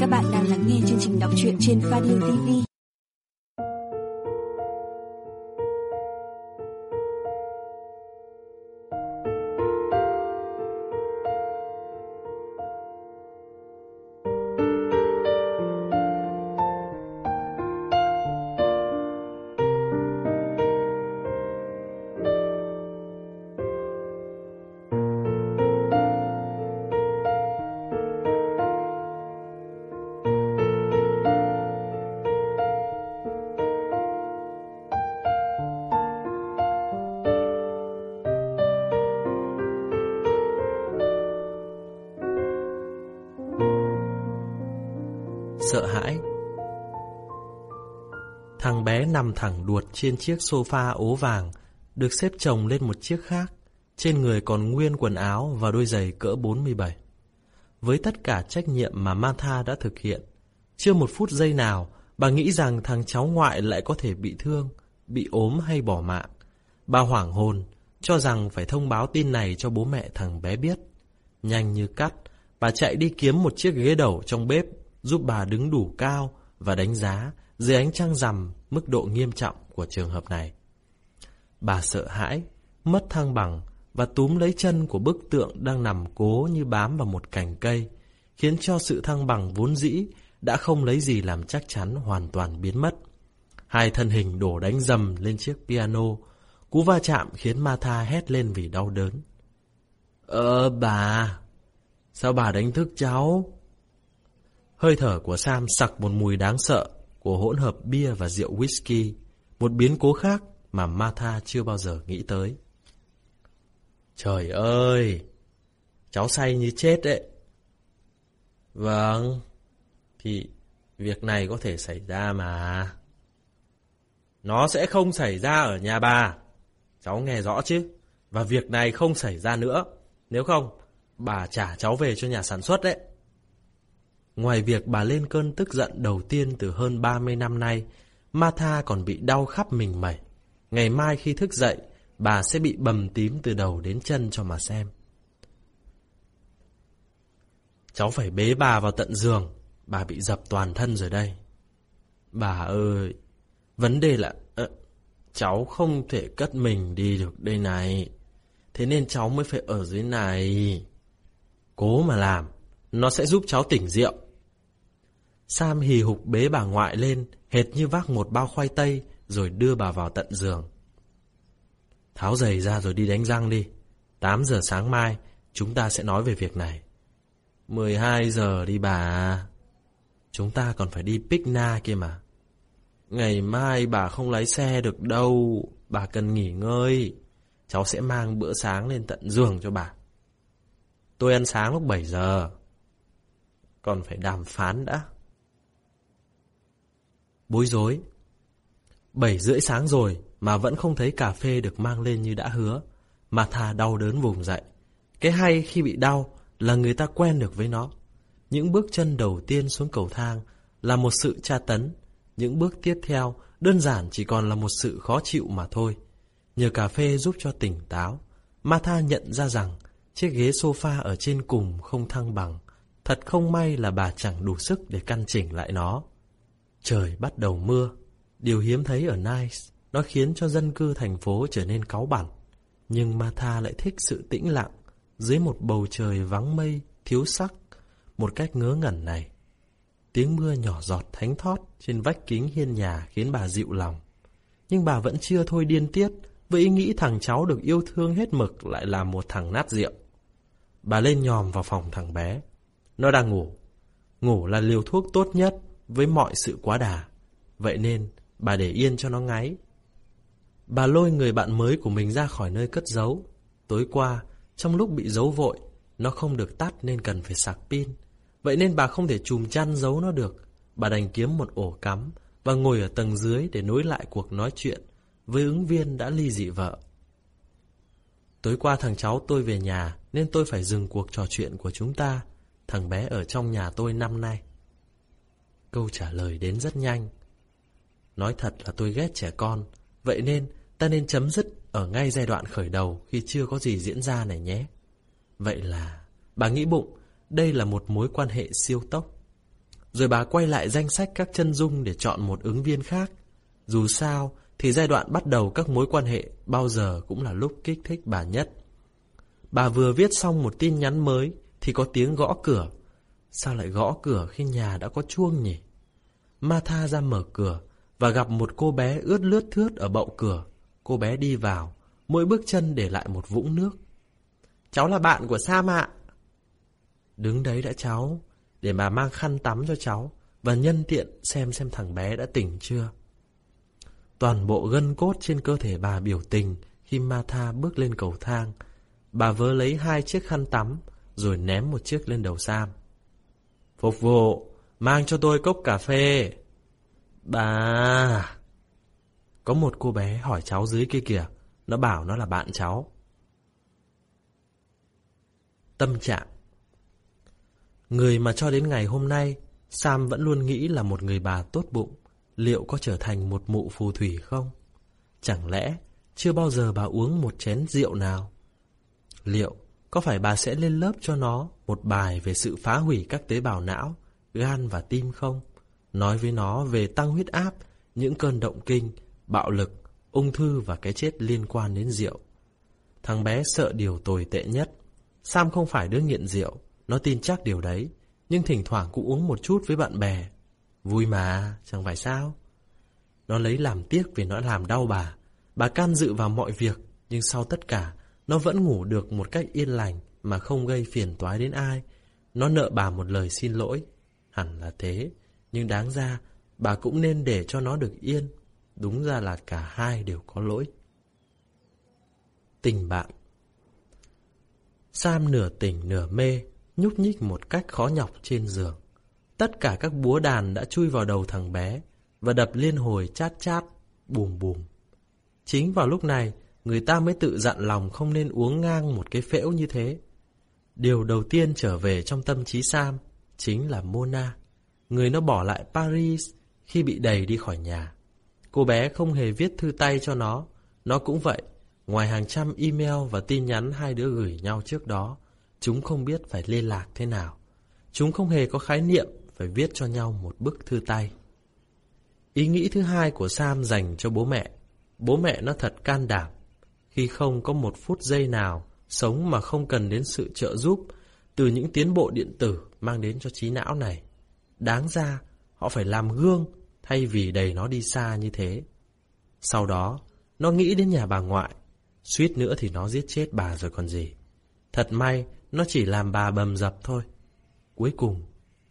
Các bạn đang lắng nghe chương trình đọc truyện trên Fadio TV. Trên chiếc sofa ố vàng, được xếp chồng lên một chiếc khác, trên người còn nguyên quần áo và đôi giày cỡ 47. Với tất cả trách nhiệm mà Martha đã thực hiện, chưa một phút giây nào bà nghĩ rằng thằng cháu ngoại lại có thể bị thương, bị ốm hay bỏ mạng. Bà hoảng hồn, cho rằng phải thông báo tin này cho bố mẹ thằng bé biết. Nhanh như cắt, bà chạy đi kiếm một chiếc ghế đầu trong bếp giúp bà đứng đủ cao và đánh giá dưới ánh trăng rằm mức độ nghiêm trọng của trường hợp này. Bà sợ hãi, mất thăng bằng và túm lấy chân của bức tượng đang nằm cố như bám vào một cành cây, khiến cho sự thăng bằng vốn dĩ đã không lấy gì làm chắc chắn hoàn toàn biến mất. Hai thân hình đổ đánh dầm lên chiếc piano, cú va chạm khiến Martha hét lên vì đau đớn. Ờ bà, sao bà đánh thức cháu? Hơi thở của Sam sặc một mùi đáng sợ của hỗn hợp bia và rượu whisky, một biến cố khác mà Martha chưa bao giờ nghĩ tới. Trời ơi, cháu say như chết đấy. Vâng, thì việc này có thể xảy ra mà. Nó sẽ không xảy ra ở nhà bà. Cháu nghe rõ chứ. Và việc này không xảy ra nữa. Nếu không, bà trả cháu về cho nhà sản xuất đấy. Ngoài việc bà lên cơn tức giận đầu tiên từ hơn 30 năm nay, Martha còn bị đau khắp mình mẩy. Ngày mai khi thức dậy, bà sẽ bị bầm tím từ đầu đến chân cho mà xem. Cháu phải bế bà vào tận giường, bà bị dập toàn thân rồi đây. Bà ơi, vấn đề là uh, cháu không thể cất mình đi được đây này. Thế nên cháu mới phải ở dưới này. Cố mà làm, nó sẽ giúp cháu tỉnh rượu. Sam hì hục bế bà ngoại lên, hệt như vác một bao khoai tây, rồi đưa bà vào tận giường. Tháo giày ra rồi đi đánh răng đi. 8 giờ sáng mai, chúng ta sẽ nói về việc này. 12 giờ đi bà. Chúng ta còn phải đi picna kia mà. Ngày mai bà không lái xe được đâu, bà cần nghỉ ngơi. Cháu sẽ mang bữa sáng lên tận giường cho bà. Tôi ăn sáng lúc 7 giờ. Còn phải đàm phán đã. Bối rối. Bảy rưỡi sáng rồi mà vẫn không thấy cà phê được mang lên như đã hứa. Mà thà đau đớn vùng dậy. Cái hay khi bị đau là người ta quen được với nó. Những bước chân đầu tiên xuống cầu thang là một sự tra tấn. Những bước tiếp theo đơn giản chỉ còn là một sự khó chịu mà thôi. Nhờ cà phê giúp cho tỉnh táo, Martha nhận ra rằng chiếc ghế sofa ở trên cùng không thăng bằng. Thật không may là bà chẳng đủ sức để căn chỉnh lại nó. Trời bắt đầu mưa. Điều hiếm thấy ở Nice, nó khiến cho dân cư thành phố trở nên cáu bẳn. Nhưng Martha lại thích sự tĩnh lặng, dưới một bầu trời vắng mây, thiếu sắc, một cách ngớ ngẩn này. Tiếng mưa nhỏ giọt thánh thót trên vách kính hiên nhà khiến bà dịu lòng. Nhưng bà vẫn chưa thôi điên tiết với ý nghĩ thằng cháu được yêu thương hết mực lại là một thằng nát rượu. Bà lên nhòm vào phòng thằng bé. Nó đang ngủ. Ngủ là liều thuốc tốt nhất với mọi sự quá đà. Vậy nên, bà để yên cho nó ngáy. Bà lôi người bạn mới của mình ra khỏi nơi cất giấu. Tối qua, trong lúc bị giấu vội, nó không được tắt nên cần phải sạc pin. Vậy nên bà không thể chùm chăn giấu nó được. Bà đành kiếm một ổ cắm và ngồi ở tầng dưới để nối lại cuộc nói chuyện với ứng viên đã ly dị vợ. Tối qua thằng cháu tôi về nhà nên tôi phải dừng cuộc trò chuyện của chúng ta. Thằng bé ở trong nhà tôi năm nay. Câu trả lời đến rất nhanh. Nói thật là tôi ghét trẻ con, vậy nên ta nên chấm dứt ở ngay giai đoạn khởi đầu khi chưa có gì diễn ra này nhé. Vậy là, bà nghĩ bụng, đây là một mối quan hệ siêu tốc. Rồi bà quay lại danh sách các chân dung để chọn một ứng viên khác. Dù sao, thì giai đoạn bắt đầu các mối quan hệ bao giờ cũng là lúc kích thích bà nhất. Bà vừa viết xong một tin nhắn mới thì có tiếng gõ cửa. Sao lại gõ cửa khi nhà đã có chuông nhỉ? Martha ra mở cửa và gặp một cô bé ướt lướt thướt ở bậu cửa. Cô bé đi vào, mỗi bước chân để lại một vũng nước. Cháu là bạn của Sam ạ. Đứng đấy đã cháu, để bà mang khăn tắm cho cháu và nhân tiện xem xem thằng bé đã tỉnh chưa. Toàn bộ gân cốt trên cơ thể bà biểu tình khi Martha bước lên cầu thang. Bà vớ lấy hai chiếc khăn tắm rồi ném một chiếc lên đầu Sam. Phục vụ, mang cho tôi cốc cà phê. Bà... Có một cô bé hỏi cháu dưới kia kìa, nó bảo nó là bạn cháu. Tâm trạng Người mà cho đến ngày hôm nay, Sam vẫn luôn nghĩ là một người bà tốt bụng, liệu có trở thành một mụ phù thủy không? Chẳng lẽ chưa bao giờ bà uống một chén rượu nào? Liệu có phải bà sẽ lên lớp cho nó một bài về sự phá hủy các tế bào não, gan và tim không? Nói với nó về tăng huyết áp, những cơn động kinh, bạo lực, ung thư và cái chết liên quan đến rượu. Thằng bé sợ điều tồi tệ nhất. Sam không phải đứa nghiện rượu, nó tin chắc điều đấy, nhưng thỉnh thoảng cũng uống một chút với bạn bè. Vui mà, chẳng phải sao. Nó lấy làm tiếc vì nó làm đau bà. Bà can dự vào mọi việc, nhưng sau tất cả, nó vẫn ngủ được một cách yên lành mà không gây phiền toái đến ai. Nó nợ bà một lời xin lỗi. Hẳn là thế, nhưng đáng ra bà cũng nên để cho nó được yên. Đúng ra là cả hai đều có lỗi. Tình bạn Sam nửa tỉnh nửa mê, nhúc nhích một cách khó nhọc trên giường. Tất cả các búa đàn đã chui vào đầu thằng bé và đập liên hồi chát chát, bùm bùm. Chính vào lúc này, người ta mới tự dặn lòng không nên uống ngang một cái phễu như thế. Điều đầu tiên trở về trong tâm trí Sam chính là Mona, người nó bỏ lại Paris khi bị đẩy đi khỏi nhà. Cô bé không hề viết thư tay cho nó, nó cũng vậy. Ngoài hàng trăm email và tin nhắn hai đứa gửi nhau trước đó, chúng không biết phải liên lạc thế nào. Chúng không hề có khái niệm phải viết cho nhau một bức thư tay. Ý nghĩ thứ hai của Sam dành cho bố mẹ. Bố mẹ nó thật can đảm. Khi không có một phút giây nào sống mà không cần đến sự trợ giúp từ những tiến bộ điện tử mang đến cho trí não này. Đáng ra, họ phải làm gương thay vì đầy nó đi xa như thế. Sau đó, nó nghĩ đến nhà bà ngoại. Suýt nữa thì nó giết chết bà rồi còn gì. Thật may, nó chỉ làm bà bầm dập thôi. Cuối cùng,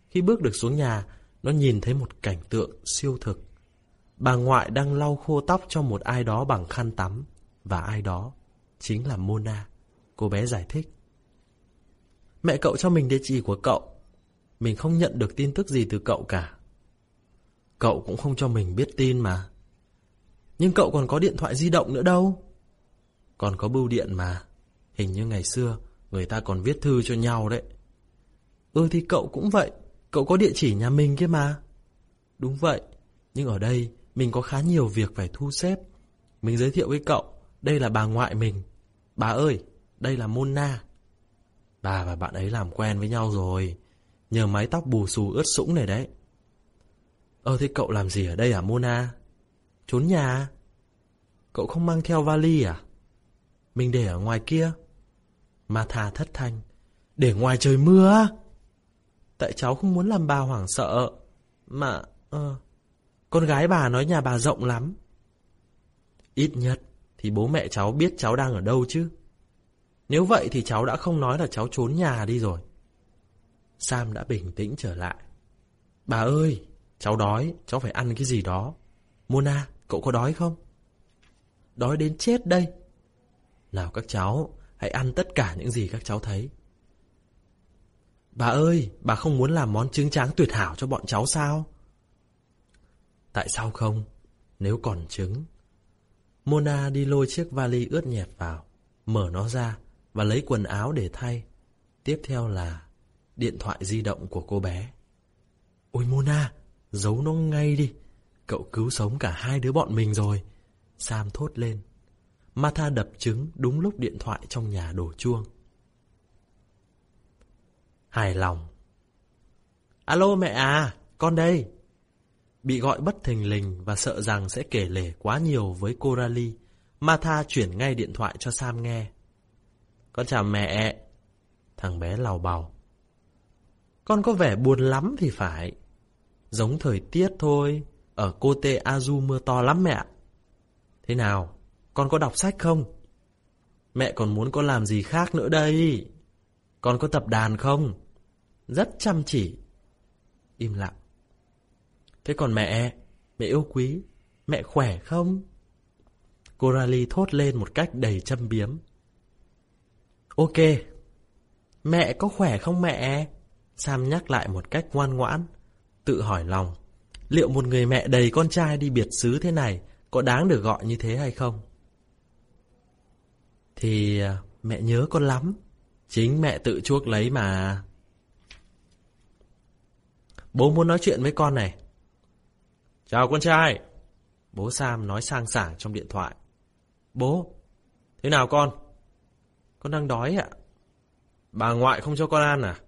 khi bước được xuống nhà, nó nhìn thấy một cảnh tượng siêu thực. Bà ngoại đang lau khô tóc cho một ai đó bằng khăn tắm, và ai đó chính là Mona. Cô bé giải thích. Mẹ cậu cho mình địa chỉ của cậu. Mình không nhận được tin tức gì từ cậu cả. Cậu cũng không cho mình biết tin mà. Nhưng cậu còn có điện thoại di động nữa đâu. Còn có bưu điện mà. Hình như ngày xưa người ta còn viết thư cho nhau đấy. Ừ thì cậu cũng vậy. Cậu có địa chỉ nhà mình kia mà. Đúng vậy. Nhưng ở đây mình có khá nhiều việc phải thu xếp. Mình giới thiệu với cậu. Đây là bà ngoại mình. Bà ơi, đây là Mona. Bà và bạn ấy làm quen với nhau rồi. Nhờ mái tóc bù xù ướt sũng này đấy. Ờ thế cậu làm gì ở đây à Mona? Trốn nhà Cậu không mang theo vali à? Mình để ở ngoài kia. Mà thà thất thanh. Để ngoài trời mưa Tại cháu không muốn làm bà hoảng sợ. Mà, ờ, con gái bà nói nhà bà rộng lắm. Ít nhất thì bố mẹ cháu biết cháu đang ở đâu chứ. Nếu vậy thì cháu đã không nói là cháu trốn nhà đi rồi. Sam đã bình tĩnh trở lại. Bà ơi, cháu đói, cháu phải ăn cái gì đó. Mona, cậu có đói không? Đói đến chết đây. Nào các cháu, hãy ăn tất cả những gì các cháu thấy. Bà ơi, bà không muốn làm món trứng tráng tuyệt hảo cho bọn cháu sao? Tại sao không? Nếu còn trứng. Mona đi lôi chiếc vali ướt nhẹp vào, mở nó ra và lấy quần áo để thay. Tiếp theo là điện thoại di động của cô bé. Ôi Mona, giấu nó ngay đi. Cậu cứu sống cả hai đứa bọn mình rồi. Sam thốt lên. Martha đập trứng đúng lúc điện thoại trong nhà đổ chuông. Hài lòng. Alo mẹ à, con đây. Bị gọi bất thình lình và sợ rằng sẽ kể lể quá nhiều với cô Rally, Martha chuyển ngay điện thoại cho Sam nghe. Con chào mẹ. Thằng bé lào bào. Con có vẻ buồn lắm thì phải. Giống thời tiết thôi. Ở cô tê Azu mưa to lắm mẹ. Thế nào? Con có đọc sách không? Mẹ còn muốn con làm gì khác nữa đây? Con có tập đàn không? Rất chăm chỉ. Im lặng. Thế còn mẹ? Mẹ yêu quý. Mẹ khỏe không? Coralie thốt lên một cách đầy châm biếm. Ok. Mẹ có khỏe không mẹ? Sam nhắc lại một cách ngoan ngoãn, tự hỏi lòng. Liệu một người mẹ đầy con trai đi biệt xứ thế này có đáng được gọi như thế hay không? Thì à, mẹ nhớ con lắm. Chính mẹ tự chuốc lấy mà. Bố muốn nói chuyện với con này. Chào con trai. Bố Sam nói sang sảng trong điện thoại. Bố, thế nào con? Con đang đói ạ. Bà ngoại không cho con ăn à?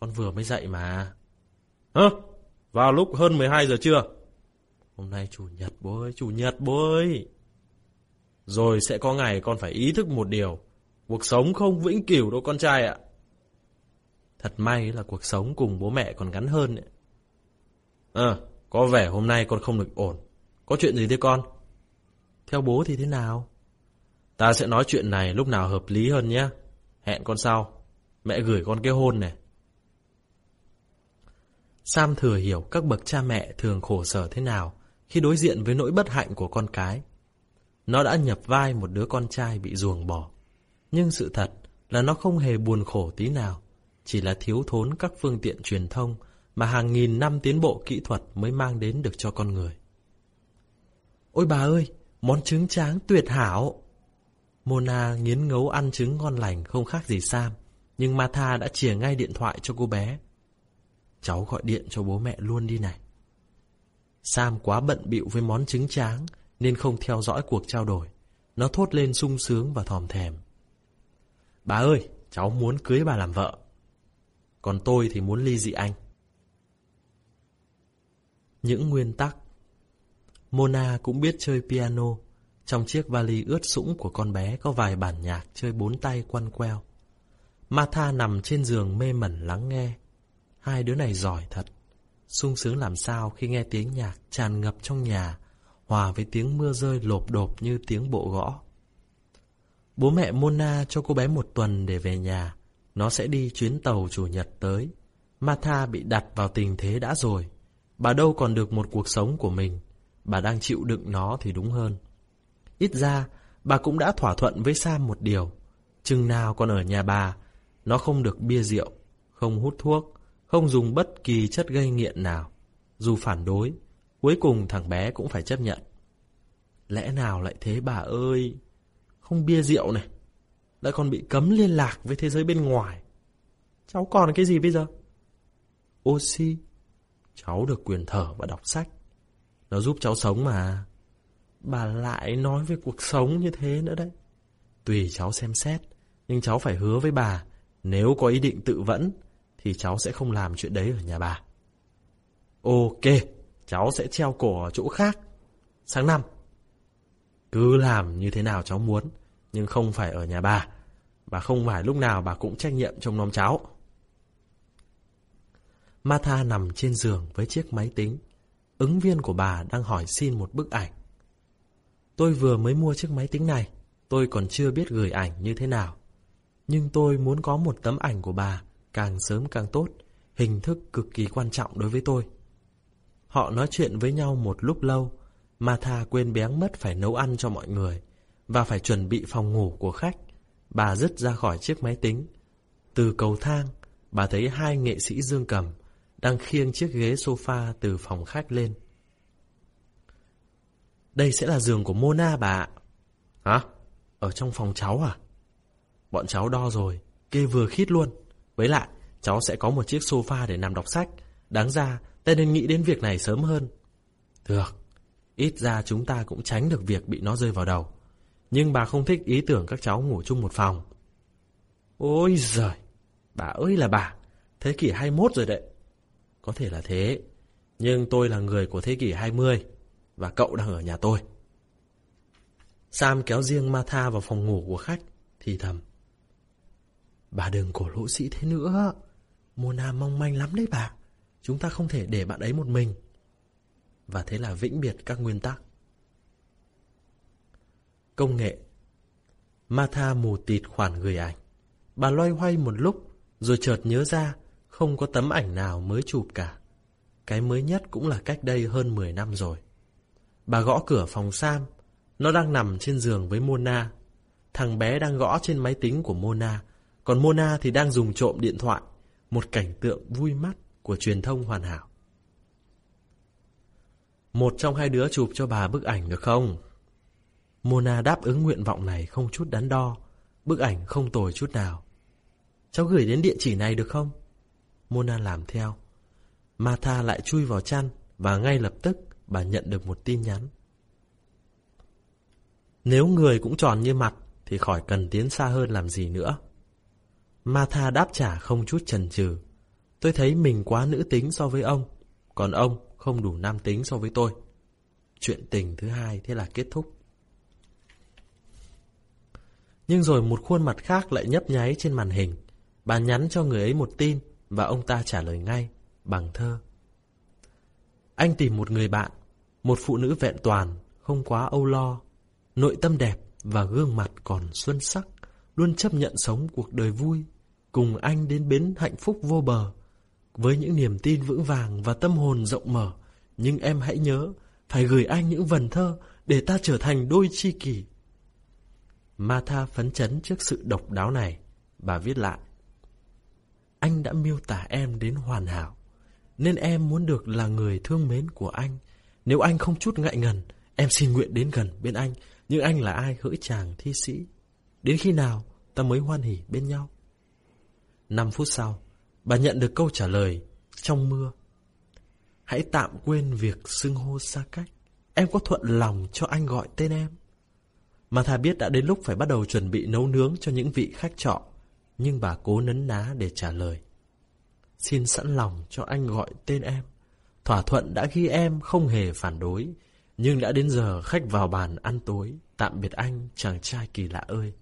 Con vừa mới dậy mà. Hơ? Vào lúc hơn 12 giờ trưa. Hôm nay chủ nhật bố ơi, chủ nhật bố ơi. Rồi sẽ có ngày con phải ý thức một điều. Cuộc sống không vĩnh cửu đâu con trai ạ. Thật may là cuộc sống cùng bố mẹ còn ngắn hơn. Ờ, có vẻ hôm nay con không được ổn. Có chuyện gì thế con? Theo bố thì thế nào? Ta sẽ nói chuyện này lúc nào hợp lý hơn nhé. Hẹn con sau. Mẹ gửi con cái hôn này. Sam thừa hiểu các bậc cha mẹ thường khổ sở thế nào khi đối diện với nỗi bất hạnh của con cái. Nó đã nhập vai một đứa con trai bị ruồng bỏ. Nhưng sự thật là nó không hề buồn khổ tí nào, chỉ là thiếu thốn các phương tiện truyền thông mà hàng nghìn năm tiến bộ kỹ thuật mới mang đến được cho con người. Ôi bà ơi, món trứng tráng tuyệt hảo! Mona nghiến ngấu ăn trứng ngon lành không khác gì Sam, nhưng Martha đã chìa ngay điện thoại cho cô bé. Cháu gọi điện cho bố mẹ luôn đi này. Sam quá bận bịu với món trứng tráng nên không theo dõi cuộc trao đổi. Nó thốt lên sung sướng và thòm thèm. Bà ơi, cháu muốn cưới bà làm vợ. Còn tôi thì muốn ly dị anh. Những nguyên tắc Mona cũng biết chơi piano. Trong chiếc vali ướt sũng của con bé có vài bản nhạc chơi bốn tay quăn queo. Martha nằm trên giường mê mẩn lắng nghe. Hai đứa này giỏi thật. sung sướng làm sao khi nghe tiếng nhạc tràn ngập trong nhà, hòa với tiếng mưa rơi lộp đột như tiếng bộ gõ. Bố mẹ Mona cho cô bé một tuần để về nhà. Nó sẽ đi chuyến tàu chủ nhật tới. Martha bị đặt vào tình thế đã rồi. Bà đâu còn được một cuộc sống của mình. Bà đang chịu đựng nó thì đúng hơn. Ít ra, bà cũng đã thỏa thuận với Sam một điều. Chừng nào còn ở nhà bà, nó không được bia rượu, không hút thuốc, không dùng bất kỳ chất gây nghiện nào. Dù phản đối, cuối cùng thằng bé cũng phải chấp nhận. Lẽ nào lại thế bà ơi? Không bia rượu này, lại còn bị cấm liên lạc với thế giới bên ngoài. Cháu còn cái gì bây giờ? Oxy. Cháu được quyền thở và đọc sách. Nó giúp cháu sống mà. Bà lại nói về cuộc sống như thế nữa đấy. Tùy cháu xem xét, nhưng cháu phải hứa với bà, nếu có ý định tự vẫn, thì cháu sẽ không làm chuyện đấy ở nhà bà. Ok, cháu sẽ treo cổ ở chỗ khác. Sáng năm. Cứ làm như thế nào cháu muốn, nhưng không phải ở nhà bà. Bà không phải lúc nào bà cũng trách nhiệm trông nom cháu. Martha nằm trên giường với chiếc máy tính. Ứng viên của bà đang hỏi xin một bức ảnh. Tôi vừa mới mua chiếc máy tính này, tôi còn chưa biết gửi ảnh như thế nào. Nhưng tôi muốn có một tấm ảnh của bà, càng sớm càng tốt, hình thức cực kỳ quan trọng đối với tôi. Họ nói chuyện với nhau một lúc lâu, Martha quên béng mất phải nấu ăn cho mọi người và phải chuẩn bị phòng ngủ của khách. Bà dứt ra khỏi chiếc máy tính. Từ cầu thang, bà thấy hai nghệ sĩ dương cầm đang khiêng chiếc ghế sofa từ phòng khách lên. Đây sẽ là giường của Mona bà ạ. Hả? Ở trong phòng cháu à? Bọn cháu đo rồi, kê vừa khít luôn. Với lại, cháu sẽ có một chiếc sofa để nằm đọc sách. Đáng ra, ta nên nghĩ đến việc này sớm hơn. Được, ít ra chúng ta cũng tránh được việc bị nó rơi vào đầu. Nhưng bà không thích ý tưởng các cháu ngủ chung một phòng. Ôi giời, bà ơi là bà, Thế kỷ 21 rồi đấy. Có thể là thế, nhưng tôi là người của thế kỷ 20 và cậu đang ở nhà tôi. Sam kéo riêng Martha vào phòng ngủ của khách, thì thầm. Bà đừng cổ lỗ sĩ thế nữa. Mona mong manh lắm đấy bà. Chúng ta không thể để bạn ấy một mình. Và thế là vĩnh biệt các nguyên tắc. Công nghệ Martha mù tịt khoản gửi ảnh. Bà loay hoay một lúc, rồi chợt nhớ ra không có tấm ảnh nào mới chụp cả. Cái mới nhất cũng là cách đây hơn 10 năm rồi. Bà gõ cửa phòng Sam. Nó đang nằm trên giường với Mona. Thằng bé đang gõ trên máy tính của Mona. Còn Mona thì đang dùng trộm điện thoại. Một cảnh tượng vui mắt của truyền thông hoàn hảo. Một trong hai đứa chụp cho bà bức ảnh được không? Mona đáp ứng nguyện vọng này không chút đắn đo. Bức ảnh không tồi chút nào. Cháu gửi đến địa chỉ này được không? Mona làm theo. Martha lại chui vào chăn và ngay lập tức bà nhận được một tin nhắn. Nếu người cũng tròn như mặt thì khỏi cần tiến xa hơn làm gì nữa. Martha đáp trả không chút chần chừ. Tôi thấy mình quá nữ tính so với ông, còn ông không đủ nam tính so với tôi. Chuyện tình thứ hai thế là kết thúc. Nhưng rồi một khuôn mặt khác lại nhấp nháy trên màn hình. Bà nhắn cho người ấy một tin và ông ta trả lời ngay bằng thơ. Anh tìm một người bạn, một phụ nữ vẹn toàn, không quá âu lo, nội tâm đẹp và gương mặt còn xuân sắc, luôn chấp nhận sống cuộc đời vui, cùng anh đến bến hạnh phúc vô bờ. Với những niềm tin vững vàng và tâm hồn rộng mở, nhưng em hãy nhớ, phải gửi anh những vần thơ để ta trở thành đôi chi kỷ. Martha phấn chấn trước sự độc đáo này, bà viết lại. Anh đã miêu tả em đến hoàn hảo, nên em muốn được là người thương mến của anh. Nếu anh không chút ngại ngần, em xin nguyện đến gần bên anh, nhưng anh là ai hỡi chàng thi sĩ? Đến khi nào ta mới hoan hỉ bên nhau? Năm phút sau, bà nhận được câu trả lời trong mưa. Hãy tạm quên việc xưng hô xa cách. Em có thuận lòng cho anh gọi tên em? Mà thà biết đã đến lúc phải bắt đầu chuẩn bị nấu nướng cho những vị khách trọ, nhưng bà cố nấn ná để trả lời. Xin sẵn lòng cho anh gọi tên em. Thỏa thuận đã ghi em không hề phản đối, nhưng đã đến giờ khách vào bàn ăn tối. Tạm biệt anh, chàng trai kỳ lạ ơi.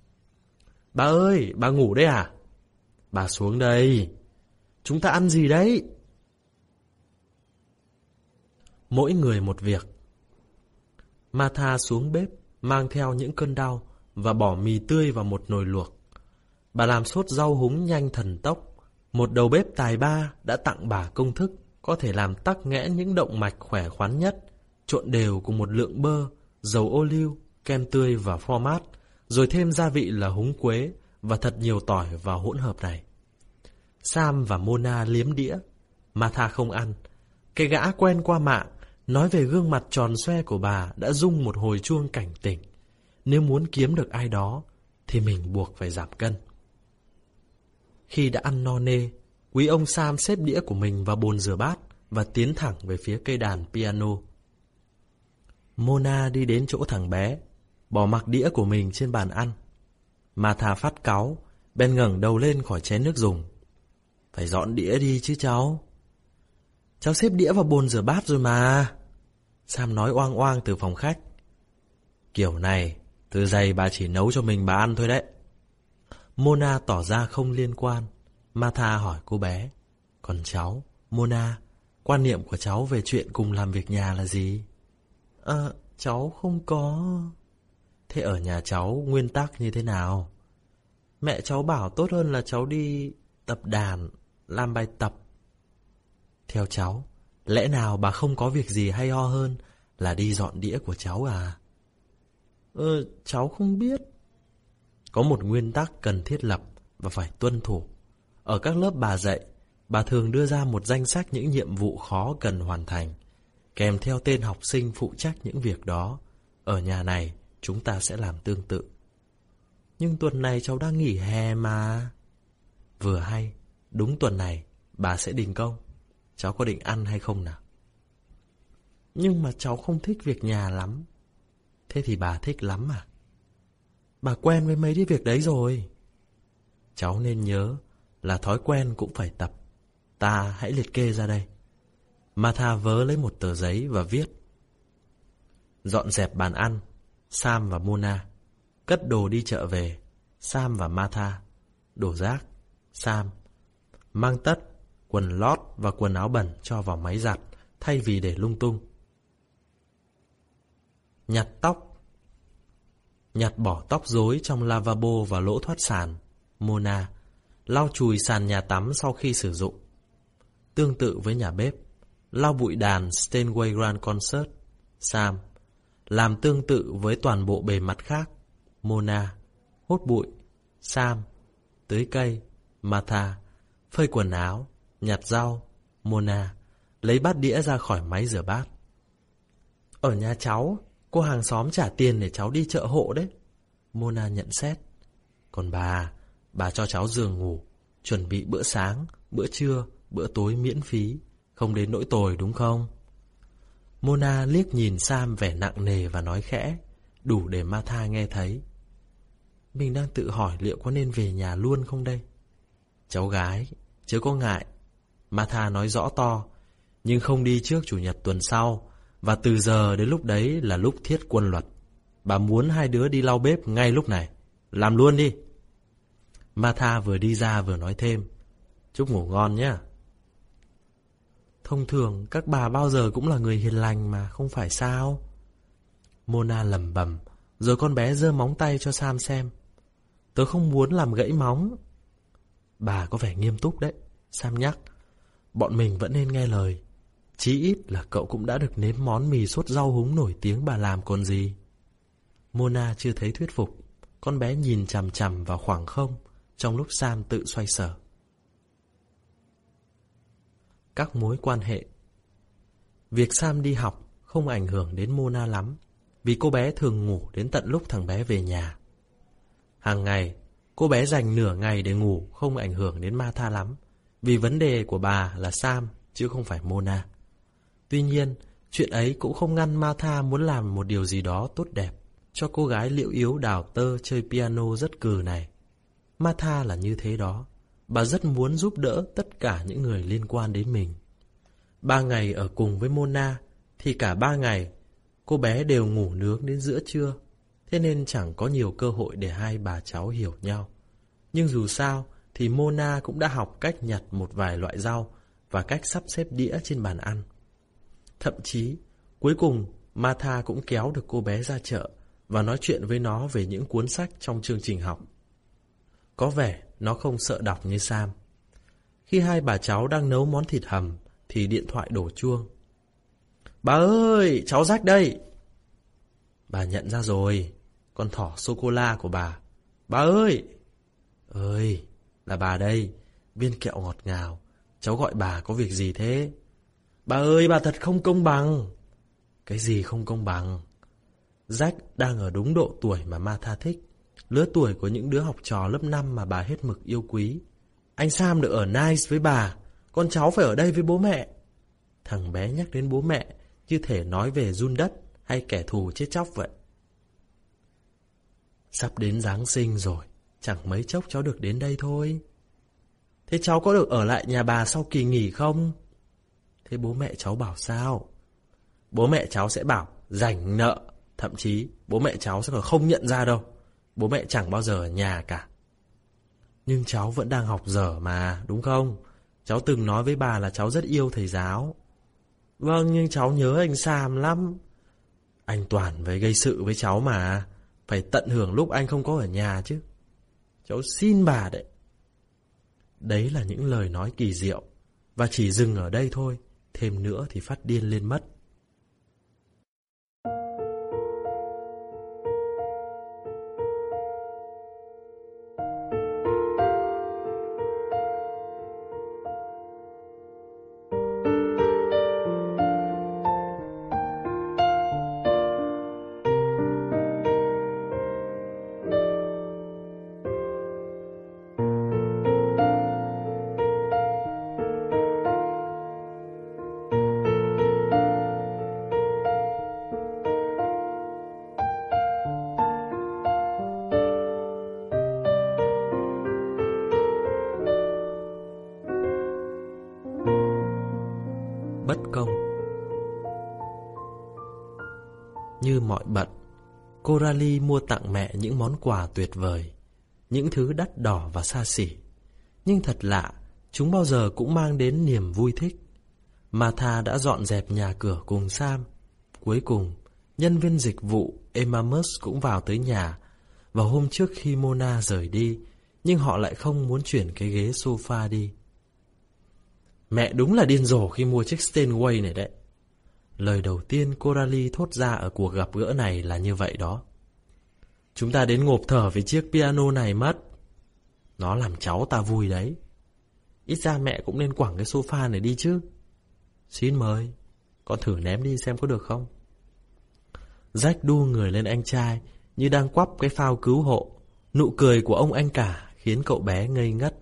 Bà ơi, bà ngủ đấy à? Bà xuống đây. Chúng ta ăn gì đấy? Mỗi người một việc. Martha xuống bếp, mang theo những cơn đau và bỏ mì tươi vào một nồi luộc. Bà làm sốt rau húng nhanh thần tốc. Một đầu bếp tài ba đã tặng bà công thức có thể làm tắc nghẽn những động mạch khỏe khoắn nhất, trộn đều cùng một lượng bơ, dầu ô liu, kem tươi và format, rồi thêm gia vị là húng quế và thật nhiều tỏi vào hỗn hợp này. Sam và Mona liếm đĩa, Martha không ăn. Cái gã quen qua mạng, nói về gương mặt tròn xoe của bà đã rung một hồi chuông cảnh tỉnh. Nếu muốn kiếm được ai đó, thì mình buộc phải giảm cân. Khi đã ăn no nê, quý ông Sam xếp đĩa của mình vào bồn rửa bát và tiến thẳng về phía cây đàn piano. Mona đi đến chỗ thằng bé, bỏ mặc đĩa của mình trên bàn ăn. Mà thà phát cáu, Ben ngẩng đầu lên khỏi chén nước dùng. Phải dọn đĩa đi chứ cháu. Cháu xếp đĩa vào bồn rửa bát rồi mà. Sam nói oang oang từ phòng khách. Kiểu này, từ giày bà chỉ nấu cho mình bà ăn thôi đấy. Mona tỏ ra không liên quan. Martha hỏi cô bé. Còn cháu, Mona, quan niệm của cháu về chuyện cùng làm việc nhà là gì? À, cháu không có... Thế ở nhà cháu nguyên tắc như thế nào? Mẹ cháu bảo tốt hơn là cháu đi tập đàn, làm bài tập. Theo cháu, lẽ nào bà không có việc gì hay ho hơn là đi dọn đĩa của cháu à? Ừ, cháu không biết. Có một nguyên tắc cần thiết lập và phải tuân thủ. Ở các lớp bà dạy, bà thường đưa ra một danh sách những nhiệm vụ khó cần hoàn thành, kèm theo tên học sinh phụ trách những việc đó. Ở nhà này, chúng ta sẽ làm tương tự. Nhưng tuần này cháu đang nghỉ hè mà. Vừa hay, đúng tuần này, bà sẽ đình công. Cháu có định ăn hay không nào? Nhưng mà cháu không thích việc nhà lắm. Thế thì bà thích lắm à? Bà quen với mấy cái việc đấy rồi. Cháu nên nhớ là thói quen cũng phải tập. Ta hãy liệt kê ra đây. Martha vớ lấy một tờ giấy và viết. Dọn dẹp bàn ăn, Sam và Mona. Cất đồ đi chợ về, Sam và Martha. Đổ rác, Sam. Mang tất, quần lót và quần áo bẩn cho vào máy giặt thay vì để lung tung. Nhặt tóc Nhặt bỏ tóc rối trong lavabo và lỗ thoát sàn. Mona. Lau chùi sàn nhà tắm sau khi sử dụng. Tương tự với nhà bếp. Lau bụi đàn Steinway Grand Concert. Sam. Làm tương tự với toàn bộ bề mặt khác. Mona. Hút bụi. Sam. Tưới cây. Martha. Phơi quần áo. Nhặt rau. Mona. Lấy bát đĩa ra khỏi máy rửa bát. Ở nhà cháu, cô hàng xóm trả tiền để cháu đi chợ hộ đấy. Mona nhận xét. Còn bà, bà cho cháu giường ngủ, chuẩn bị bữa sáng, bữa trưa, bữa tối miễn phí, không đến nỗi tồi đúng không? Mona liếc nhìn Sam vẻ nặng nề và nói khẽ, đủ để Martha nghe thấy. Mình đang tự hỏi liệu có nên về nhà luôn không đây? Cháu gái, chớ có ngại. Martha nói rõ to, nhưng không đi trước chủ nhật tuần sau, và từ giờ đến lúc đấy là lúc thiết quân luật. Bà muốn hai đứa đi lau bếp ngay lúc này. Làm luôn đi. Martha vừa đi ra vừa nói thêm. Chúc ngủ ngon nhé. Thông thường các bà bao giờ cũng là người hiền lành mà không phải sao? Mona lầm bầm, rồi con bé giơ móng tay cho Sam xem. Tớ không muốn làm gãy móng. Bà có vẻ nghiêm túc đấy, Sam nhắc. Bọn mình vẫn nên nghe lời. Chí ít là cậu cũng đã được nếm món mì sốt rau húng nổi tiếng bà làm còn gì. Mona chưa thấy thuyết phục. Con bé nhìn chằm chằm vào khoảng không, trong lúc Sam tự xoay sở. Các mối quan hệ Việc Sam đi học không ảnh hưởng đến Mona lắm, vì cô bé thường ngủ đến tận lúc thằng bé về nhà. Hàng ngày, cô bé dành nửa ngày để ngủ không ảnh hưởng đến Martha lắm, vì vấn đề của bà là Sam chứ không phải Mona. Tuy nhiên, chuyện ấy cũng không ngăn Martha muốn làm một điều gì đó tốt đẹp cho cô gái liệu yếu đào tơ chơi piano rất cừ này. Martha là như thế đó. Bà rất muốn giúp đỡ tất cả những người liên quan đến mình. Ba ngày ở cùng với Mona, thì cả ba ngày, cô bé đều ngủ nướng đến giữa trưa. Thế nên chẳng có nhiều cơ hội để hai bà cháu hiểu nhau. Nhưng dù sao, thì Mona cũng đã học cách nhặt một vài loại rau và cách sắp xếp đĩa trên bàn ăn. Thậm chí, cuối cùng, Martha cũng kéo được cô bé ra chợ và nói chuyện với nó về những cuốn sách trong chương trình học. Có vẻ nó không sợ đọc như Sam. Khi hai bà cháu đang nấu món thịt hầm thì điện thoại đổ chuông. Bà ơi, cháu rách đây. Bà nhận ra rồi, con thỏ sô-cô-la của bà. Bà ơi! Ơi, là bà đây, viên kẹo ngọt ngào. Cháu gọi bà có việc gì thế? Bà ơi, bà thật không công bằng. Cái gì không công bằng? Jack đang ở đúng độ tuổi mà Martha thích, lứa tuổi của những đứa học trò lớp 5 mà bà hết mực yêu quý. Anh Sam được ở Nice với bà, con cháu phải ở đây với bố mẹ. Thằng bé nhắc đến bố mẹ, như thể nói về run đất hay kẻ thù chết chóc vậy. Sắp đến Giáng sinh rồi, chẳng mấy chốc cháu được đến đây thôi. Thế cháu có được ở lại nhà bà sau kỳ nghỉ không? Thế bố mẹ cháu bảo sao? Bố mẹ cháu sẽ bảo rảnh nợ Thậm chí bố mẹ cháu sẽ còn không nhận ra đâu. Bố mẹ chẳng bao giờ ở nhà cả. Nhưng cháu vẫn đang học dở mà, đúng không? Cháu từng nói với bà là cháu rất yêu thầy giáo. Vâng, nhưng cháu nhớ anh Sam lắm. Anh Toàn với gây sự với cháu mà. Phải tận hưởng lúc anh không có ở nhà chứ. Cháu xin bà đấy. Đấy là những lời nói kỳ diệu. Và chỉ dừng ở đây thôi. Thêm nữa thì phát điên lên mất. Sally mua tặng mẹ những món quà tuyệt vời, những thứ đắt đỏ và xa xỉ. Nhưng thật lạ, chúng bao giờ cũng mang đến niềm vui thích. Martha đã dọn dẹp nhà cửa cùng Sam. Cuối cùng, nhân viên dịch vụ emamus cũng vào tới nhà. Và hôm trước khi Mona rời đi, nhưng họ lại không muốn chuyển cái ghế sofa đi. Mẹ đúng là điên rồ khi mua chiếc Steinway này đấy. Lời đầu tiên Coralie thốt ra ở cuộc gặp gỡ này là như vậy đó. Chúng ta đến ngộp thở với chiếc piano này mất. Nó làm cháu ta vui đấy. Ít ra mẹ cũng nên quẳng cái sofa này đi chứ. Xin mời, con thử ném đi xem có được không? Jack đu người lên anh trai như đang quắp cái phao cứu hộ. Nụ cười của ông anh cả khiến cậu bé ngây ngất.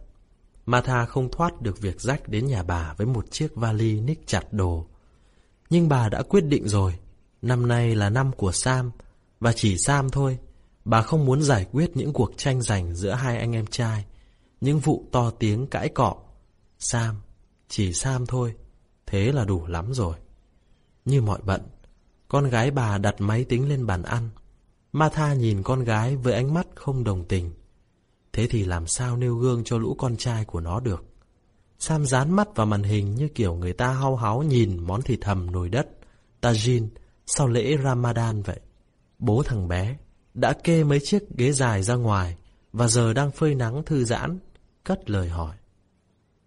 Martha không thoát được việc Jack đến nhà bà với một chiếc vali ních chặt đồ. Nhưng bà đã quyết định rồi, năm nay là năm của Sam, và chỉ Sam thôi. Bà không muốn giải quyết những cuộc tranh giành giữa hai anh em trai, những vụ to tiếng cãi cọ. Sam, chỉ Sam thôi, thế là đủ lắm rồi. Như mọi bận, con gái bà đặt máy tính lên bàn ăn. Martha nhìn con gái với ánh mắt không đồng tình. Thế thì làm sao nêu gương cho lũ con trai của nó được? Sam dán mắt vào màn hình như kiểu người ta hao háo nhìn món thịt hầm nồi đất, tajin, sau lễ Ramadan vậy. Bố thằng bé đã kê mấy chiếc ghế dài ra ngoài và giờ đang phơi nắng thư giãn, cất lời hỏi.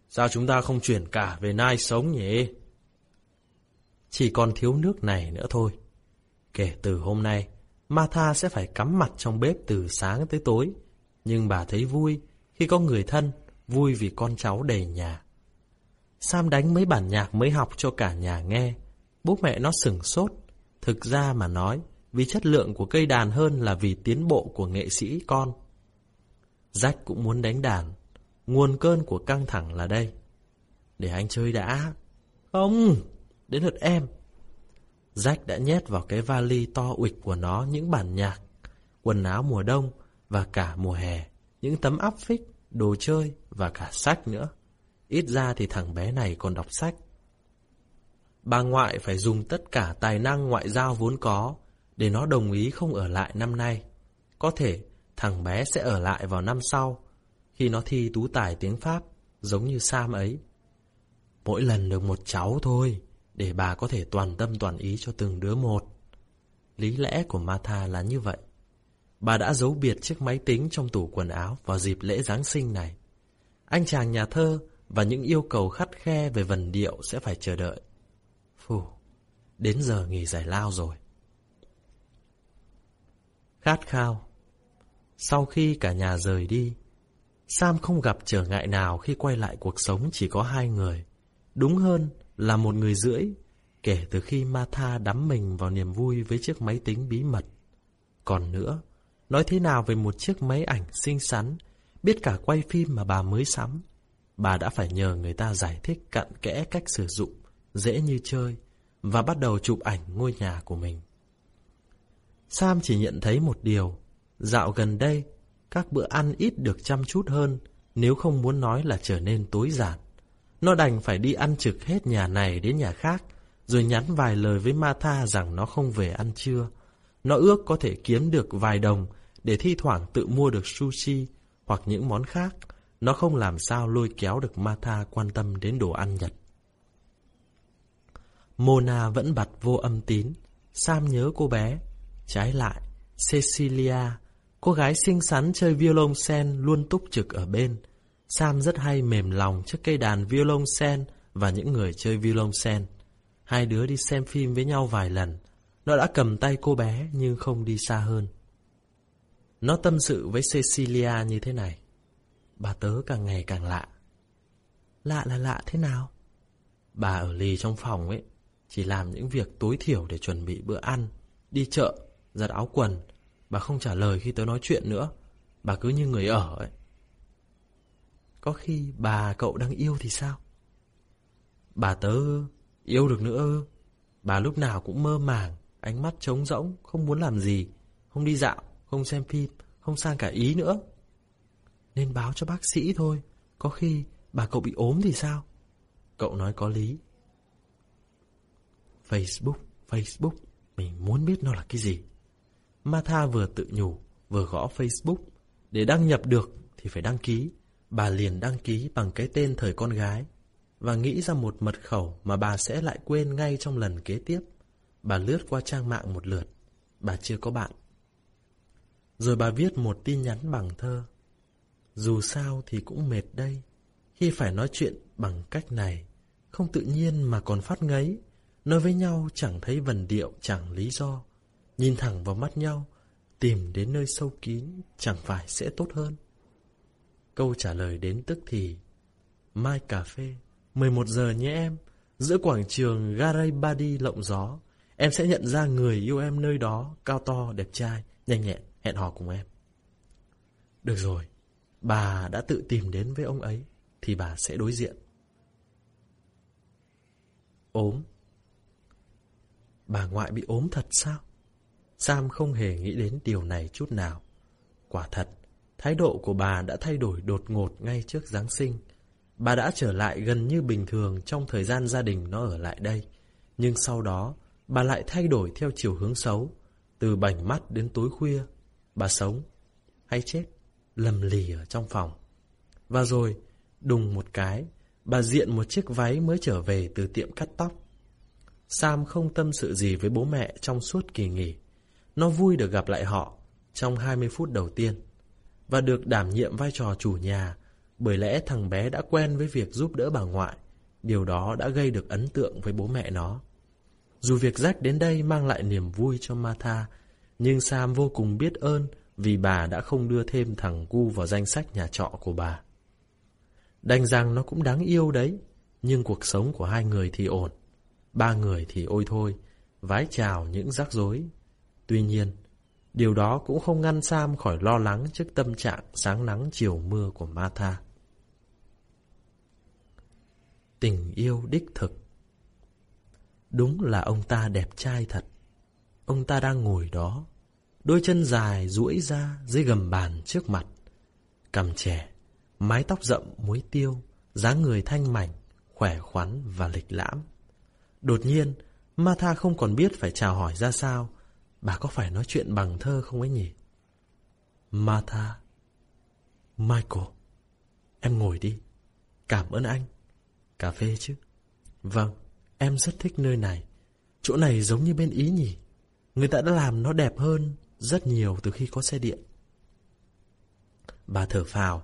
Sao chúng ta không chuyển cả về nai sống nhỉ? Chỉ còn thiếu nước này nữa thôi. Kể từ hôm nay, Martha sẽ phải cắm mặt trong bếp từ sáng tới tối. Nhưng bà thấy vui khi có người thân, vui vì con cháu đầy nhà. Sam đánh mấy bản nhạc mới học cho cả nhà nghe. Bố mẹ nó sừng sốt. Thực ra mà nói, vì chất lượng của cây đàn hơn là vì tiến bộ của nghệ sĩ con. Jack cũng muốn đánh đàn. Nguồn cơn của căng thẳng là đây. Để anh chơi đã. Không, đến lượt em. Jack đã nhét vào cái vali to uịch của nó những bản nhạc, quần áo mùa đông và cả mùa hè, những tấm áp phích, đồ chơi và cả sách nữa. Ít ra thì thằng bé này còn đọc sách. Bà ngoại phải dùng tất cả tài năng ngoại giao vốn có để nó đồng ý không ở lại năm nay. Có thể thằng bé sẽ ở lại vào năm sau, khi nó thi tú tài tiếng Pháp, giống như Sam ấy. Mỗi lần được một cháu thôi, để bà có thể toàn tâm toàn ý cho từng đứa một. Lý lẽ của Martha là như vậy. Bà đã giấu biệt chiếc máy tính trong tủ quần áo vào dịp lễ Giáng sinh này. Anh chàng nhà thơ và những yêu cầu khắt khe về vần điệu sẽ phải chờ đợi. Phù, đến giờ nghỉ giải lao rồi. Khát khao Sau khi cả nhà rời đi, Sam không gặp trở ngại nào khi quay lại cuộc sống chỉ có hai người. Đúng hơn là một người rưỡi, kể từ khi Martha đắm mình vào niềm vui với chiếc máy tính bí mật. Còn nữa, nói thế nào về một chiếc máy ảnh xinh xắn, biết cả quay phim mà bà mới sắm. Bà đã phải nhờ người ta giải thích cặn kẽ cách sử dụng, dễ như chơi, và bắt đầu chụp ảnh ngôi nhà của mình. Sam chỉ nhận thấy một điều, dạo gần đây, các bữa ăn ít được chăm chút hơn, nếu không muốn nói là trở nên tối giản. Nó đành phải đi ăn trực hết nhà này đến nhà khác, rồi nhắn vài lời với Martha rằng nó không về ăn trưa. Nó ước có thể kiếm được vài đồng để thi thoảng tự mua được sushi hoặc những món khác. Nó không làm sao lôi kéo được Martha quan tâm đến đồ ăn Nhật. Mona vẫn bật vô âm tín. Sam nhớ cô bé. Trái lại, Cecilia, cô gái xinh xắn chơi violoncel luôn túc trực ở bên. Sam rất hay mềm lòng trước cây đàn violoncel và những người chơi violoncel. Hai đứa đi xem phim với nhau vài lần. Nó đã cầm tay cô bé nhưng không đi xa hơn. Nó tâm sự với Cecilia như thế này. Bà tớ càng ngày càng lạ. Lạ là lạ thế nào? Bà ở lì trong phòng ấy, chỉ làm những việc tối thiểu để chuẩn bị bữa ăn, đi chợ, giặt áo quần. Bà không trả lời khi tớ nói chuyện nữa. Bà cứ như người ở ấy. Có khi bà cậu đang yêu thì sao? Bà tớ yêu được nữa ư? Bà lúc nào cũng mơ màng, ánh mắt trống rỗng, không muốn làm gì, không đi dạo, không xem phim, không sang cả ý nữa. Nên báo cho bác sĩ thôi, có khi bà cậu bị ốm thì sao? Cậu nói có lý. Facebook, Facebook, mình muốn biết nó là cái gì. Martha vừa tự nhủ, vừa gõ Facebook. Để đăng nhập được thì phải đăng ký. Bà liền đăng ký bằng cái tên thời con gái và nghĩ ra một mật khẩu mà bà sẽ lại quên ngay trong lần kế tiếp. Bà lướt qua trang mạng một lượt. Bà chưa có bạn. Rồi bà viết một tin nhắn bằng thơ. Dù sao thì cũng mệt đây. Khi phải nói chuyện bằng cách này, không tự nhiên mà còn phát ngấy. Nói với nhau chẳng thấy vần điệu, chẳng lý do. Nhìn thẳng vào mắt nhau, tìm đến nơi sâu kín chẳng phải sẽ tốt hơn. Câu trả lời đến tức thì. Mai cà phê, 11 giờ nhé em. Giữa quảng trường Garibaldi lộng gió, em sẽ nhận ra người yêu em nơi đó, cao to, đẹp trai, nhanh nhẹn, hẹn hò cùng em. Được rồi, bà đã tự tìm đến với ông ấy, thì bà sẽ đối diện. ốm. Bà ngoại bị ốm thật sao? Sam không hề nghĩ đến điều này chút nào. Quả thật, thái độ của bà đã thay đổi đột ngột ngay trước Giáng sinh. Bà đã trở lại gần như bình thường trong thời gian gia đình nó ở lại đây. Nhưng sau đó, bà lại thay đổi theo chiều hướng xấu. Từ bảnh mắt đến tối khuya, bà sống hay chết, lầm lì ở trong phòng. Và rồi, đùng một cái, bà diện một chiếc váy mới trở về từ tiệm cắt tóc. Sam không tâm sự gì với bố mẹ trong suốt kỳ nghỉ. Nó vui được gặp lại họ trong 20 phút đầu tiên và được đảm nhiệm vai trò chủ nhà bởi lẽ thằng bé đã quen với việc giúp đỡ bà ngoại. Điều đó đã gây được ấn tượng với bố mẹ nó. Dù việc rách đến đây mang lại niềm vui cho Martha, nhưng Sam vô cùng biết ơn vì bà đã không đưa thêm thằng cu vào danh sách nhà trọ của bà. Đành rằng nó cũng đáng yêu đấy, nhưng cuộc sống của hai người thì ổn. Ba người thì ôi thôi, vái chào những rắc rối. Tuy nhiên, điều đó cũng không ngăn Sam khỏi lo lắng trước tâm trạng sáng nắng chiều mưa của Martha. Tình yêu đích thực Đúng là ông ta đẹp trai thật. Ông ta đang ngồi đó, đôi chân dài duỗi ra dưới gầm bàn trước mặt. Cầm trẻ, mái tóc rậm muối tiêu, dáng người thanh mảnh, khỏe khoắn và lịch lãm. Đột nhiên, Martha không còn biết phải chào hỏi ra sao. Bà có phải nói chuyện bằng thơ không ấy nhỉ? Martha. Michael. Em ngồi đi. Cảm ơn anh. Cà phê chứ? Vâng, em rất thích nơi này. Chỗ này giống như bên Ý nhỉ? Người ta đã làm nó đẹp hơn rất nhiều từ khi có xe điện. Bà thở phào.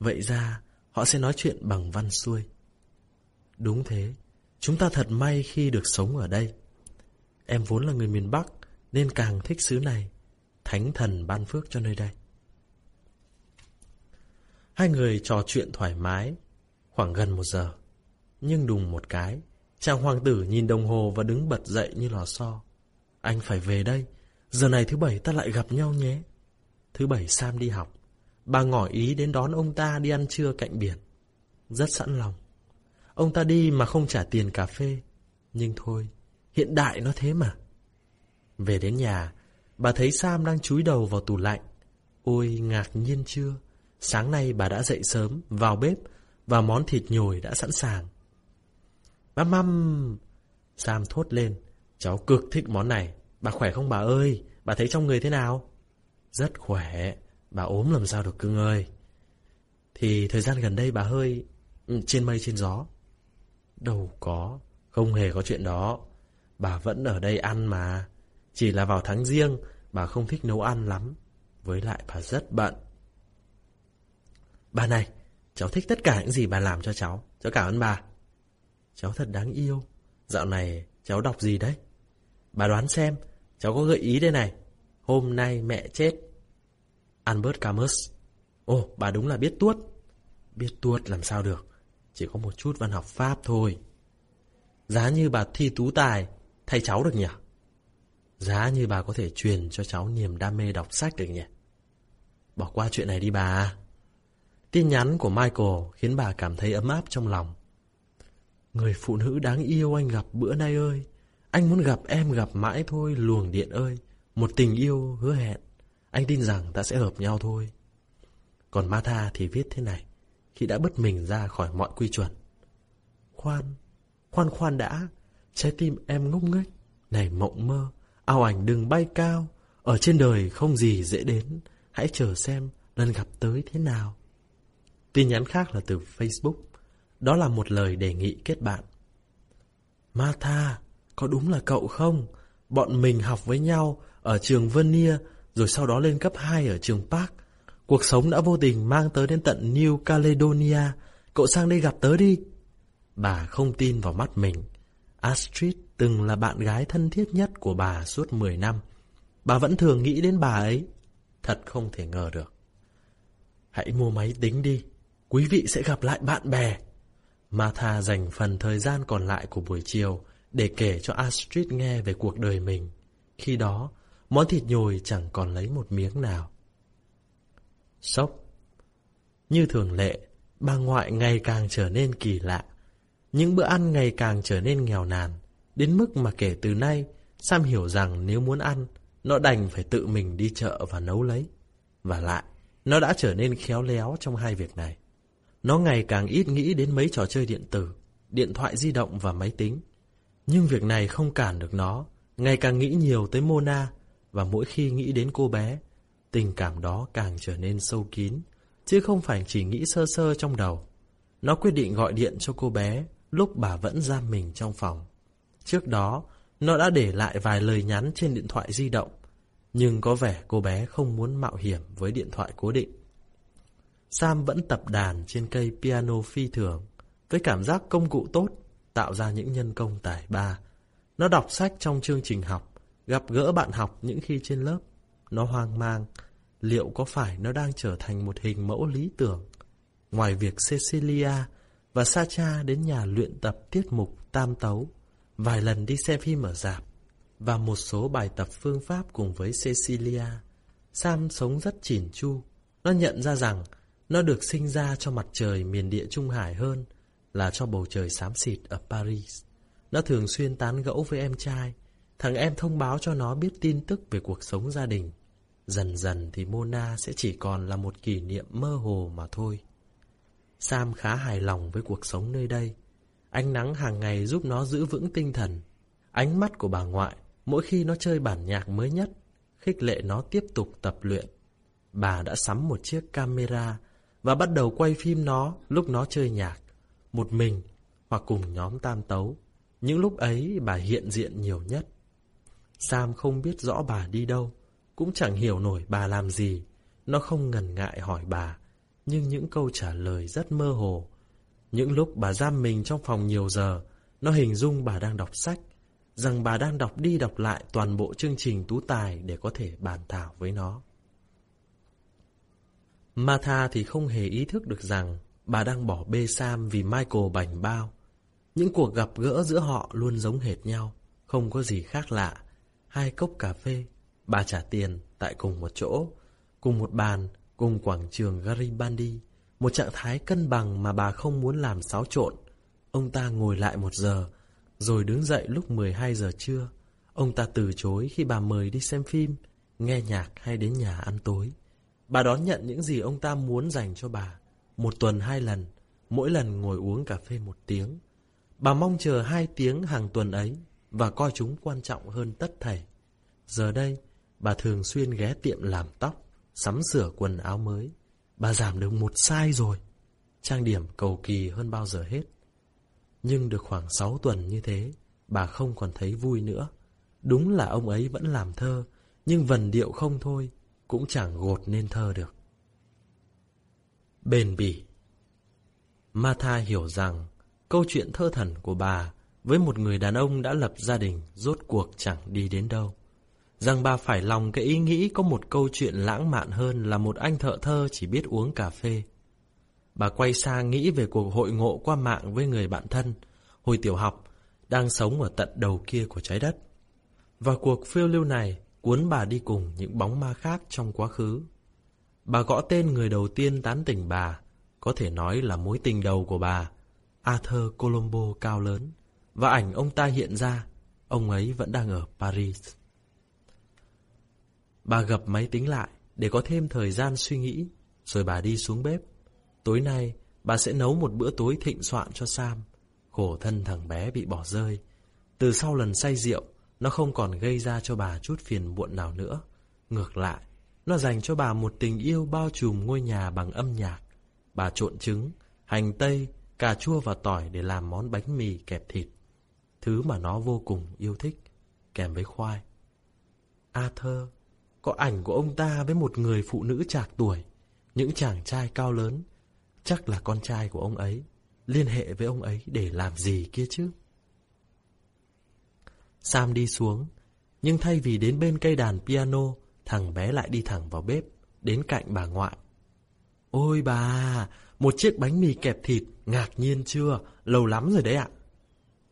Vậy ra, họ sẽ nói chuyện bằng văn xuôi. Đúng thế, Chúng ta thật may khi được sống ở đây. Em vốn là người miền Bắc nên càng thích xứ này. Thánh thần ban phước cho nơi đây. Hai người trò chuyện thoải mái, khoảng gần một giờ. Nhưng đùng một cái, chàng hoàng tử nhìn đồng hồ và đứng bật dậy như lò xo. Anh phải về đây, giờ này thứ bảy ta lại gặp nhau nhé. Thứ bảy Sam đi học, bà ngỏ ý đến đón ông ta đi ăn trưa cạnh biển. Rất sẵn lòng. Ông ta đi mà không trả tiền cà phê. Nhưng thôi, hiện đại nó thế mà. Về đến nhà, bà thấy Sam đang chúi đầu vào tủ lạnh. Ôi, ngạc nhiên chưa? Sáng nay bà đã dậy sớm, vào bếp, và món thịt nhồi đã sẵn sàng. Măm măm! Sam thốt lên. Cháu cực thích món này. Bà khỏe không bà ơi? Bà thấy trong người thế nào? Rất khỏe. Bà ốm làm sao được cưng ơi? Thì thời gian gần đây bà hơi... Ừ, trên mây trên gió. Đâu có, không hề có chuyện đó. Bà vẫn ở đây ăn mà. Chỉ là vào tháng riêng, bà không thích nấu ăn lắm. Với lại bà rất bận. Bà này, cháu thích tất cả những gì bà làm cho cháu. Cháu cảm ơn bà. Cháu thật đáng yêu. Dạo này cháu đọc gì đấy? Bà đoán xem, cháu có gợi ý đây này. Hôm nay mẹ chết. Albert Camus. Ồ, bà đúng là biết tuốt. Biết tuốt làm sao được. Chỉ có một chút văn học Pháp thôi. Giá như bà thi tú tài, thay cháu được nhỉ? Giá như bà có thể truyền cho cháu niềm đam mê đọc sách được nhỉ? Bỏ qua chuyện này đi bà. Tin nhắn của Michael khiến bà cảm thấy ấm áp trong lòng. Người phụ nữ đáng yêu anh gặp bữa nay ơi. Anh muốn gặp em gặp mãi thôi, luồng điện ơi. Một tình yêu hứa hẹn. Anh tin rằng ta sẽ hợp nhau thôi. Còn Martha thì viết thế này khi đã bất mình ra khỏi mọi quy chuẩn. Khoan, khoan khoan đã, Trái tim em ngốc nghếch, này mộng mơ, ao ảnh đừng bay cao, ở trên đời không gì dễ đến, hãy chờ xem lần gặp tới thế nào. Tin nhắn khác là từ Facebook, đó là một lời đề nghị kết bạn. Martha, có đúng là cậu không? Bọn mình học với nhau ở trường Vernier, rồi sau đó lên cấp 2 ở trường Park. Cuộc sống đã vô tình mang tớ đến tận New Caledonia. Cậu sang đây gặp tớ đi. Bà không tin vào mắt mình. Astrid từng là bạn gái thân thiết nhất của bà suốt 10 năm. Bà vẫn thường nghĩ đến bà ấy. Thật không thể ngờ được. Hãy mua máy tính đi. Quý vị sẽ gặp lại bạn bè. Martha dành phần thời gian còn lại của buổi chiều để kể cho Astrid nghe về cuộc đời mình. Khi đó, món thịt nhồi chẳng còn lấy một miếng nào. Sốc Như thường lệ, bà ngoại ngày càng trở nên kỳ lạ. Những bữa ăn ngày càng trở nên nghèo nàn, đến mức mà kể từ nay, Sam hiểu rằng nếu muốn ăn, nó đành phải tự mình đi chợ và nấu lấy. Và lại, nó đã trở nên khéo léo trong hai việc này. Nó ngày càng ít nghĩ đến mấy trò chơi điện tử, điện thoại di động và máy tính. Nhưng việc này không cản được nó, ngày càng nghĩ nhiều tới Mona, và mỗi khi nghĩ đến cô bé, tình cảm đó càng trở nên sâu kín, chứ không phải chỉ nghĩ sơ sơ trong đầu. Nó quyết định gọi điện cho cô bé lúc bà vẫn giam mình trong phòng. Trước đó, nó đã để lại vài lời nhắn trên điện thoại di động, nhưng có vẻ cô bé không muốn mạo hiểm với điện thoại cố định. Sam vẫn tập đàn trên cây piano phi thường, với cảm giác công cụ tốt, tạo ra những nhân công tài ba. Nó đọc sách trong chương trình học, gặp gỡ bạn học những khi trên lớp. Nó hoang mang, liệu có phải nó đang trở thành một hình mẫu lý tưởng? Ngoài việc Cecilia và Sacha đến nhà luyện tập tiết mục tam tấu, vài lần đi xem phim ở dạp, và một số bài tập phương pháp cùng với Cecilia, Sam sống rất chỉn chu. Nó nhận ra rằng nó được sinh ra cho mặt trời miền địa Trung Hải hơn là cho bầu trời xám xịt ở Paris. Nó thường xuyên tán gẫu với em trai. Thằng em thông báo cho nó biết tin tức về cuộc sống gia đình. Dần dần thì Mona sẽ chỉ còn là một kỷ niệm mơ hồ mà thôi. Sam khá hài lòng với cuộc sống nơi đây. Ánh nắng hàng ngày giúp nó giữ vững tinh thần. Ánh mắt của bà ngoại mỗi khi nó chơi bản nhạc mới nhất, khích lệ nó tiếp tục tập luyện. Bà đã sắm một chiếc camera và bắt đầu quay phim nó lúc nó chơi nhạc, một mình hoặc cùng nhóm tam tấu. Những lúc ấy bà hiện diện nhiều nhất. Sam không biết rõ bà đi đâu, cũng chẳng hiểu nổi bà làm gì. Nó không ngần ngại hỏi bà, nhưng những câu trả lời rất mơ hồ. Những lúc bà giam mình trong phòng nhiều giờ, nó hình dung bà đang đọc sách, rằng bà đang đọc đi đọc lại toàn bộ chương trình tú tài để có thể bàn thảo với nó. Martha thì không hề ý thức được rằng bà đang bỏ bê Sam vì Michael bảnh bao. Những cuộc gặp gỡ giữa họ luôn giống hệt nhau, không có gì khác lạ. Hai cốc cà phê, bà trả tiền tại cùng một chỗ, cùng một bàn, cùng quảng trường Garibaldi. Một trạng thái cân bằng mà bà không muốn làm xáo trộn. Ông ta ngồi lại một giờ, rồi đứng dậy lúc 12 giờ trưa. Ông ta từ chối khi bà mời đi xem phim, nghe nhạc hay đến nhà ăn tối. Bà đón nhận những gì ông ta muốn dành cho bà. Một tuần hai lần, mỗi lần ngồi uống cà phê một tiếng. Bà mong chờ hai tiếng hàng tuần ấy và coi chúng quan trọng hơn tất thảy. Giờ đây, bà thường xuyên ghé tiệm làm tóc, sắm sửa quần áo mới. Bà giảm được một size rồi. Trang điểm cầu kỳ hơn bao giờ hết. Nhưng được khoảng sáu tuần như thế, bà không còn thấy vui nữa. Đúng là ông ấy vẫn làm thơ, nhưng vần điệu không thôi cũng chẳng gột nên thơ được. Bền bỉ Martha hiểu rằng câu chuyện thơ thần của bà với một người đàn ông đã lập gia đình rốt cuộc chẳng đi đến đâu. Rằng bà phải lòng cái ý nghĩ có một câu chuyện lãng mạn hơn là một anh thợ thơ chỉ biết uống cà phê. Bà quay sang nghĩ về cuộc hội ngộ qua mạng với người bạn thân, hồi tiểu học, đang sống ở tận đầu kia của trái đất. Và cuộc phiêu lưu này cuốn bà đi cùng những bóng ma khác trong quá khứ. Bà gõ tên người đầu tiên tán tỉnh bà, có thể nói là mối tình đầu của bà, Arthur Colombo cao lớn, và ảnh ông ta hiện ra, ông ấy vẫn đang ở Paris. Bà gập máy tính lại để có thêm thời gian suy nghĩ, rồi bà đi xuống bếp. Tối nay, bà sẽ nấu một bữa tối thịnh soạn cho Sam, khổ thân thằng bé bị bỏ rơi. Từ sau lần say rượu, nó không còn gây ra cho bà chút phiền muộn nào nữa. Ngược lại, nó dành cho bà một tình yêu bao trùm ngôi nhà bằng âm nhạc. Bà trộn trứng, hành tây, cà chua và tỏi để làm món bánh mì kẹp thịt. Thứ mà nó vô cùng yêu thích, kèm với khoai. Arthur, có ảnh của ông ta với một người phụ nữ trạc tuổi, những chàng trai cao lớn, chắc là con trai của ông ấy, liên hệ với ông ấy để làm gì kia chứ? Sam đi xuống, nhưng thay vì đến bên cây đàn piano, thằng bé lại đi thẳng vào bếp, đến cạnh bà ngoại. Ôi bà, một chiếc bánh mì kẹp thịt, ngạc nhiên chưa, lâu lắm rồi đấy ạ.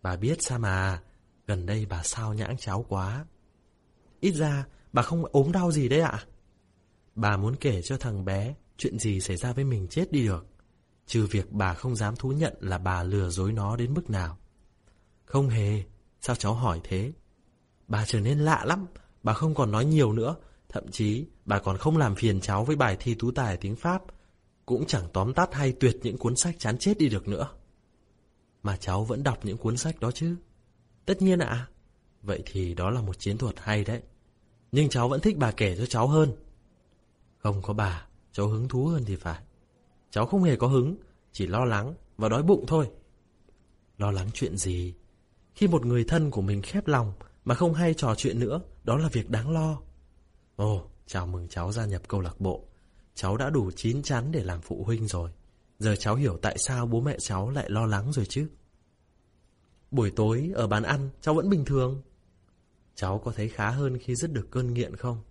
Bà biết sao mà, gần đây bà sao nhãng cháu quá. Ít ra, bà không ốm đau gì đấy ạ. Bà muốn kể cho thằng bé chuyện gì xảy ra với mình chết đi được. Trừ việc bà không dám thú nhận là bà lừa dối nó đến mức nào. Không hề, sao cháu hỏi thế? Bà trở nên lạ lắm, bà không còn nói nhiều nữa. Thậm chí, bà còn không làm phiền cháu với bài thi tú tài tiếng Pháp. Cũng chẳng tóm tắt hay tuyệt những cuốn sách chán chết đi được nữa. Mà cháu vẫn đọc những cuốn sách đó chứ? Tất nhiên ạ. Vậy thì đó là một chiến thuật hay đấy. Nhưng cháu vẫn thích bà kể cho cháu hơn. Không có bà, cháu hứng thú hơn thì phải. Cháu không hề có hứng, chỉ lo lắng và đói bụng thôi. Lo lắng chuyện gì? Khi một người thân của mình khép lòng mà không hay trò chuyện nữa, đó là việc đáng lo. Ồ, chào mừng cháu gia nhập câu lạc bộ. Cháu đã đủ chín chắn để làm phụ huynh rồi. Giờ cháu hiểu tại sao bố mẹ cháu lại lo lắng rồi chứ. Buổi tối ở bàn ăn, cháu vẫn bình thường. Cháu có thấy khá hơn khi dứt được cơn nghiện không?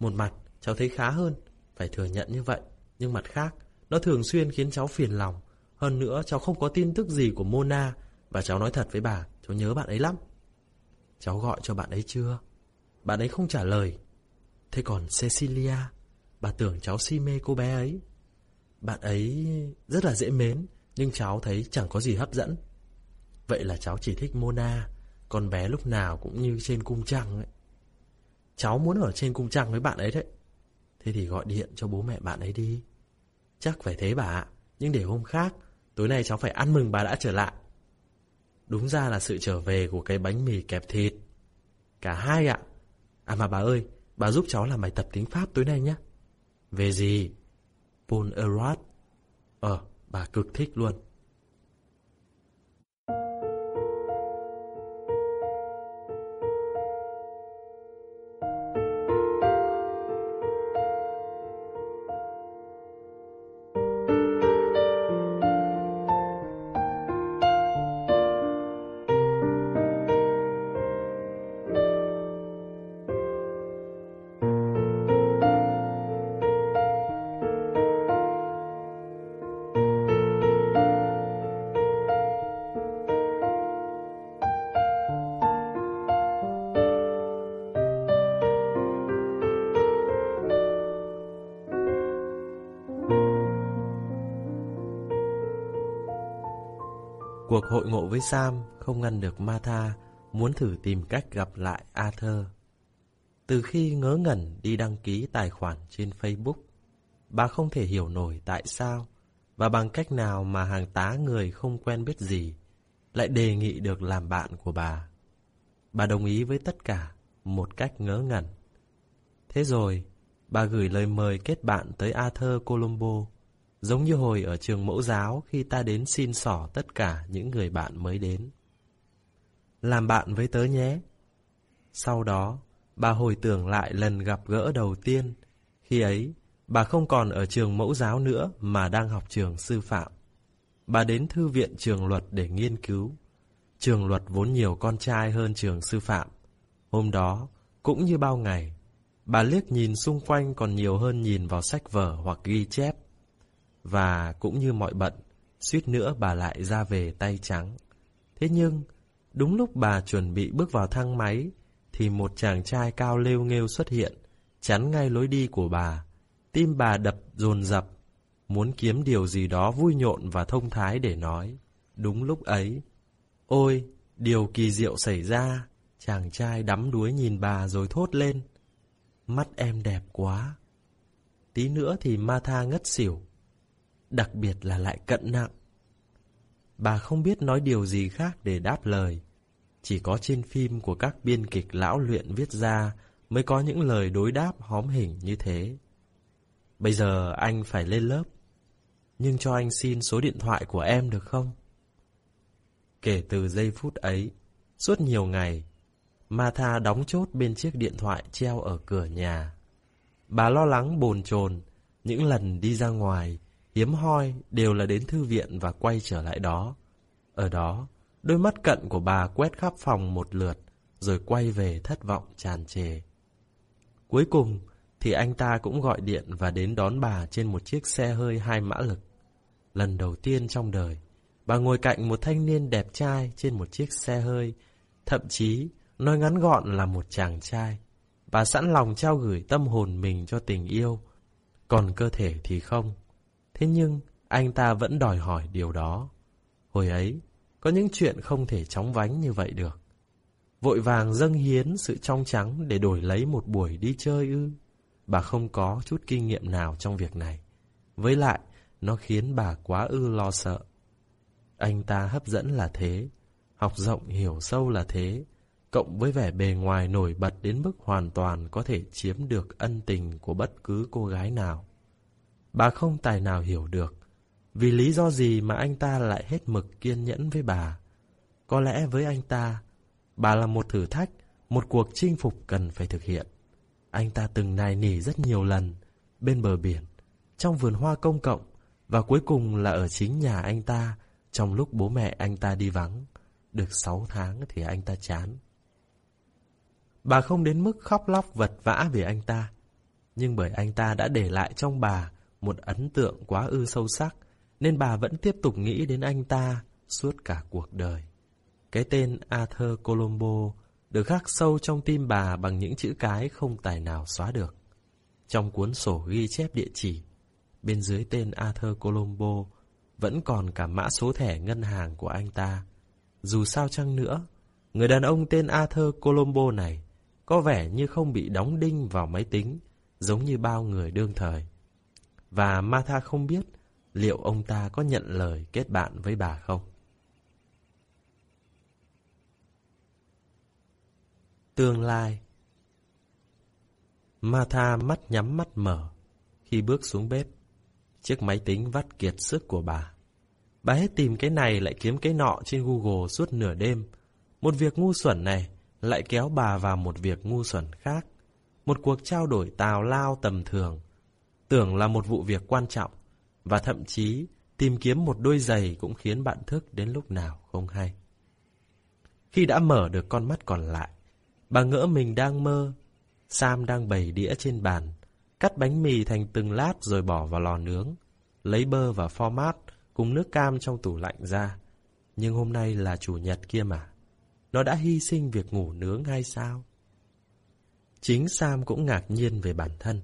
Một mặt, cháu thấy khá hơn, phải thừa nhận như vậy. Nhưng mặt khác, nó thường xuyên khiến cháu phiền lòng. Hơn nữa, cháu không có tin tức gì của Mona, và cháu nói thật với bà, cháu nhớ bạn ấy lắm. Cháu gọi cho bạn ấy chưa? Bạn ấy không trả lời. Thế còn Cecilia, bà tưởng cháu si mê cô bé ấy. Bạn ấy rất là dễ mến, nhưng cháu thấy chẳng có gì hấp dẫn. Vậy là cháu chỉ thích Mona, con bé lúc nào cũng như trên cung trăng ấy. Cháu muốn ở trên cung trăng với bạn ấy đấy. Thế thì gọi điện cho bố mẹ bạn ấy đi. Chắc phải thế bà ạ, nhưng để hôm khác, tối nay cháu phải ăn mừng bà đã trở lại. Đúng ra là sự trở về của cái bánh mì kẹp thịt. Cả hai ạ. À mà bà ơi, bà giúp cháu làm bài tập tiếng Pháp tối nay nhé. Về gì? Paul Erat. Ờ, bà cực thích luôn. Cuộc hội ngộ với Sam không ngăn được Martha muốn thử tìm cách gặp lại Arthur. Từ khi ngớ ngẩn đi đăng ký tài khoản trên Facebook, bà không thể hiểu nổi tại sao và bằng cách nào mà hàng tá người không quen biết gì lại đề nghị được làm bạn của bà. Bà đồng ý với tất cả một cách ngớ ngẩn. Thế rồi, bà gửi lời mời kết bạn tới Arthur Colombo giống như hồi ở trường mẫu giáo khi ta đến xin sỏ tất cả những người bạn mới đến. Làm bạn với tớ nhé. Sau đó, bà hồi tưởng lại lần gặp gỡ đầu tiên. Khi ấy, bà không còn ở trường mẫu giáo nữa mà đang học trường sư phạm. Bà đến thư viện trường luật để nghiên cứu. Trường luật vốn nhiều con trai hơn trường sư phạm. Hôm đó, cũng như bao ngày, bà liếc nhìn xung quanh còn nhiều hơn nhìn vào sách vở hoặc ghi chép. Và cũng như mọi bận, suýt nữa bà lại ra về tay trắng. Thế nhưng, đúng lúc bà chuẩn bị bước vào thang máy, thì một chàng trai cao lêu nghêu xuất hiện, chắn ngay lối đi của bà. Tim bà đập dồn dập, muốn kiếm điều gì đó vui nhộn và thông thái để nói. Đúng lúc ấy, ôi, điều kỳ diệu xảy ra, chàng trai đắm đuối nhìn bà rồi thốt lên. Mắt em đẹp quá. Tí nữa thì Martha ngất xỉu đặc biệt là lại cận nặng. Bà không biết nói điều gì khác để đáp lời. Chỉ có trên phim của các biên kịch lão luyện viết ra mới có những lời đối đáp hóm hình như thế. Bây giờ anh phải lên lớp, nhưng cho anh xin số điện thoại của em được không? Kể từ giây phút ấy, suốt nhiều ngày, Martha đóng chốt bên chiếc điện thoại treo ở cửa nhà. Bà lo lắng bồn chồn, những lần đi ra ngoài, hiếm hoi đều là đến thư viện và quay trở lại đó. Ở đó, đôi mắt cận của bà quét khắp phòng một lượt, rồi quay về thất vọng tràn trề. Cuối cùng thì anh ta cũng gọi điện và đến đón bà trên một chiếc xe hơi hai mã lực. Lần đầu tiên trong đời, bà ngồi cạnh một thanh niên đẹp trai trên một chiếc xe hơi, thậm chí nói ngắn gọn là một chàng trai. Bà sẵn lòng trao gửi tâm hồn mình cho tình yêu, còn cơ thể thì không. Thế nhưng, anh ta vẫn đòi hỏi điều đó. Hồi ấy, có những chuyện không thể chóng vánh như vậy được. Vội vàng dâng hiến sự trong trắng để đổi lấy một buổi đi chơi ư. Bà không có chút kinh nghiệm nào trong việc này. Với lại, nó khiến bà quá ư lo sợ. Anh ta hấp dẫn là thế, học rộng hiểu sâu là thế, cộng với vẻ bề ngoài nổi bật đến mức hoàn toàn có thể chiếm được ân tình của bất cứ cô gái nào. Bà không tài nào hiểu được, vì lý do gì mà anh ta lại hết mực kiên nhẫn với bà. Có lẽ với anh ta, bà là một thử thách, một cuộc chinh phục cần phải thực hiện. Anh ta từng nài nỉ rất nhiều lần, bên bờ biển, trong vườn hoa công cộng, và cuối cùng là ở chính nhà anh ta, trong lúc bố mẹ anh ta đi vắng. Được sáu tháng thì anh ta chán. Bà không đến mức khóc lóc vật vã vì anh ta, nhưng bởi anh ta đã để lại trong bà một ấn tượng quá ư sâu sắc, nên bà vẫn tiếp tục nghĩ đến anh ta suốt cả cuộc đời. Cái tên Arthur Colombo được khắc sâu trong tim bà bằng những chữ cái không tài nào xóa được. Trong cuốn sổ ghi chép địa chỉ, bên dưới tên Arthur Colombo vẫn còn cả mã số thẻ ngân hàng của anh ta. Dù sao chăng nữa, người đàn ông tên Arthur Colombo này có vẻ như không bị đóng đinh vào máy tính, giống như bao người đương thời. Và Martha không biết liệu ông ta có nhận lời kết bạn với bà không. Tương lai Martha mắt nhắm mắt mở khi bước xuống bếp. Chiếc máy tính vắt kiệt sức của bà. Bà hết tìm cái này lại kiếm cái nọ trên Google suốt nửa đêm. Một việc ngu xuẩn này lại kéo bà vào một việc ngu xuẩn khác. Một cuộc trao đổi tào lao tầm thường. Tưởng là một vụ việc quan trọng. Và thậm chí tìm kiếm một đôi giày cũng khiến bạn thức đến lúc nào không hay. Khi đã mở được con mắt còn lại, bà ngỡ mình đang mơ. Sam đang bày đĩa trên bàn, cắt bánh mì thành từng lát rồi bỏ vào lò nướng, lấy bơ và format cùng nước cam trong tủ lạnh ra. Nhưng hôm nay là chủ nhật kia mà. Nó đã hy sinh việc ngủ nướng hay sao? Chính Sam cũng ngạc nhiên về bản thân.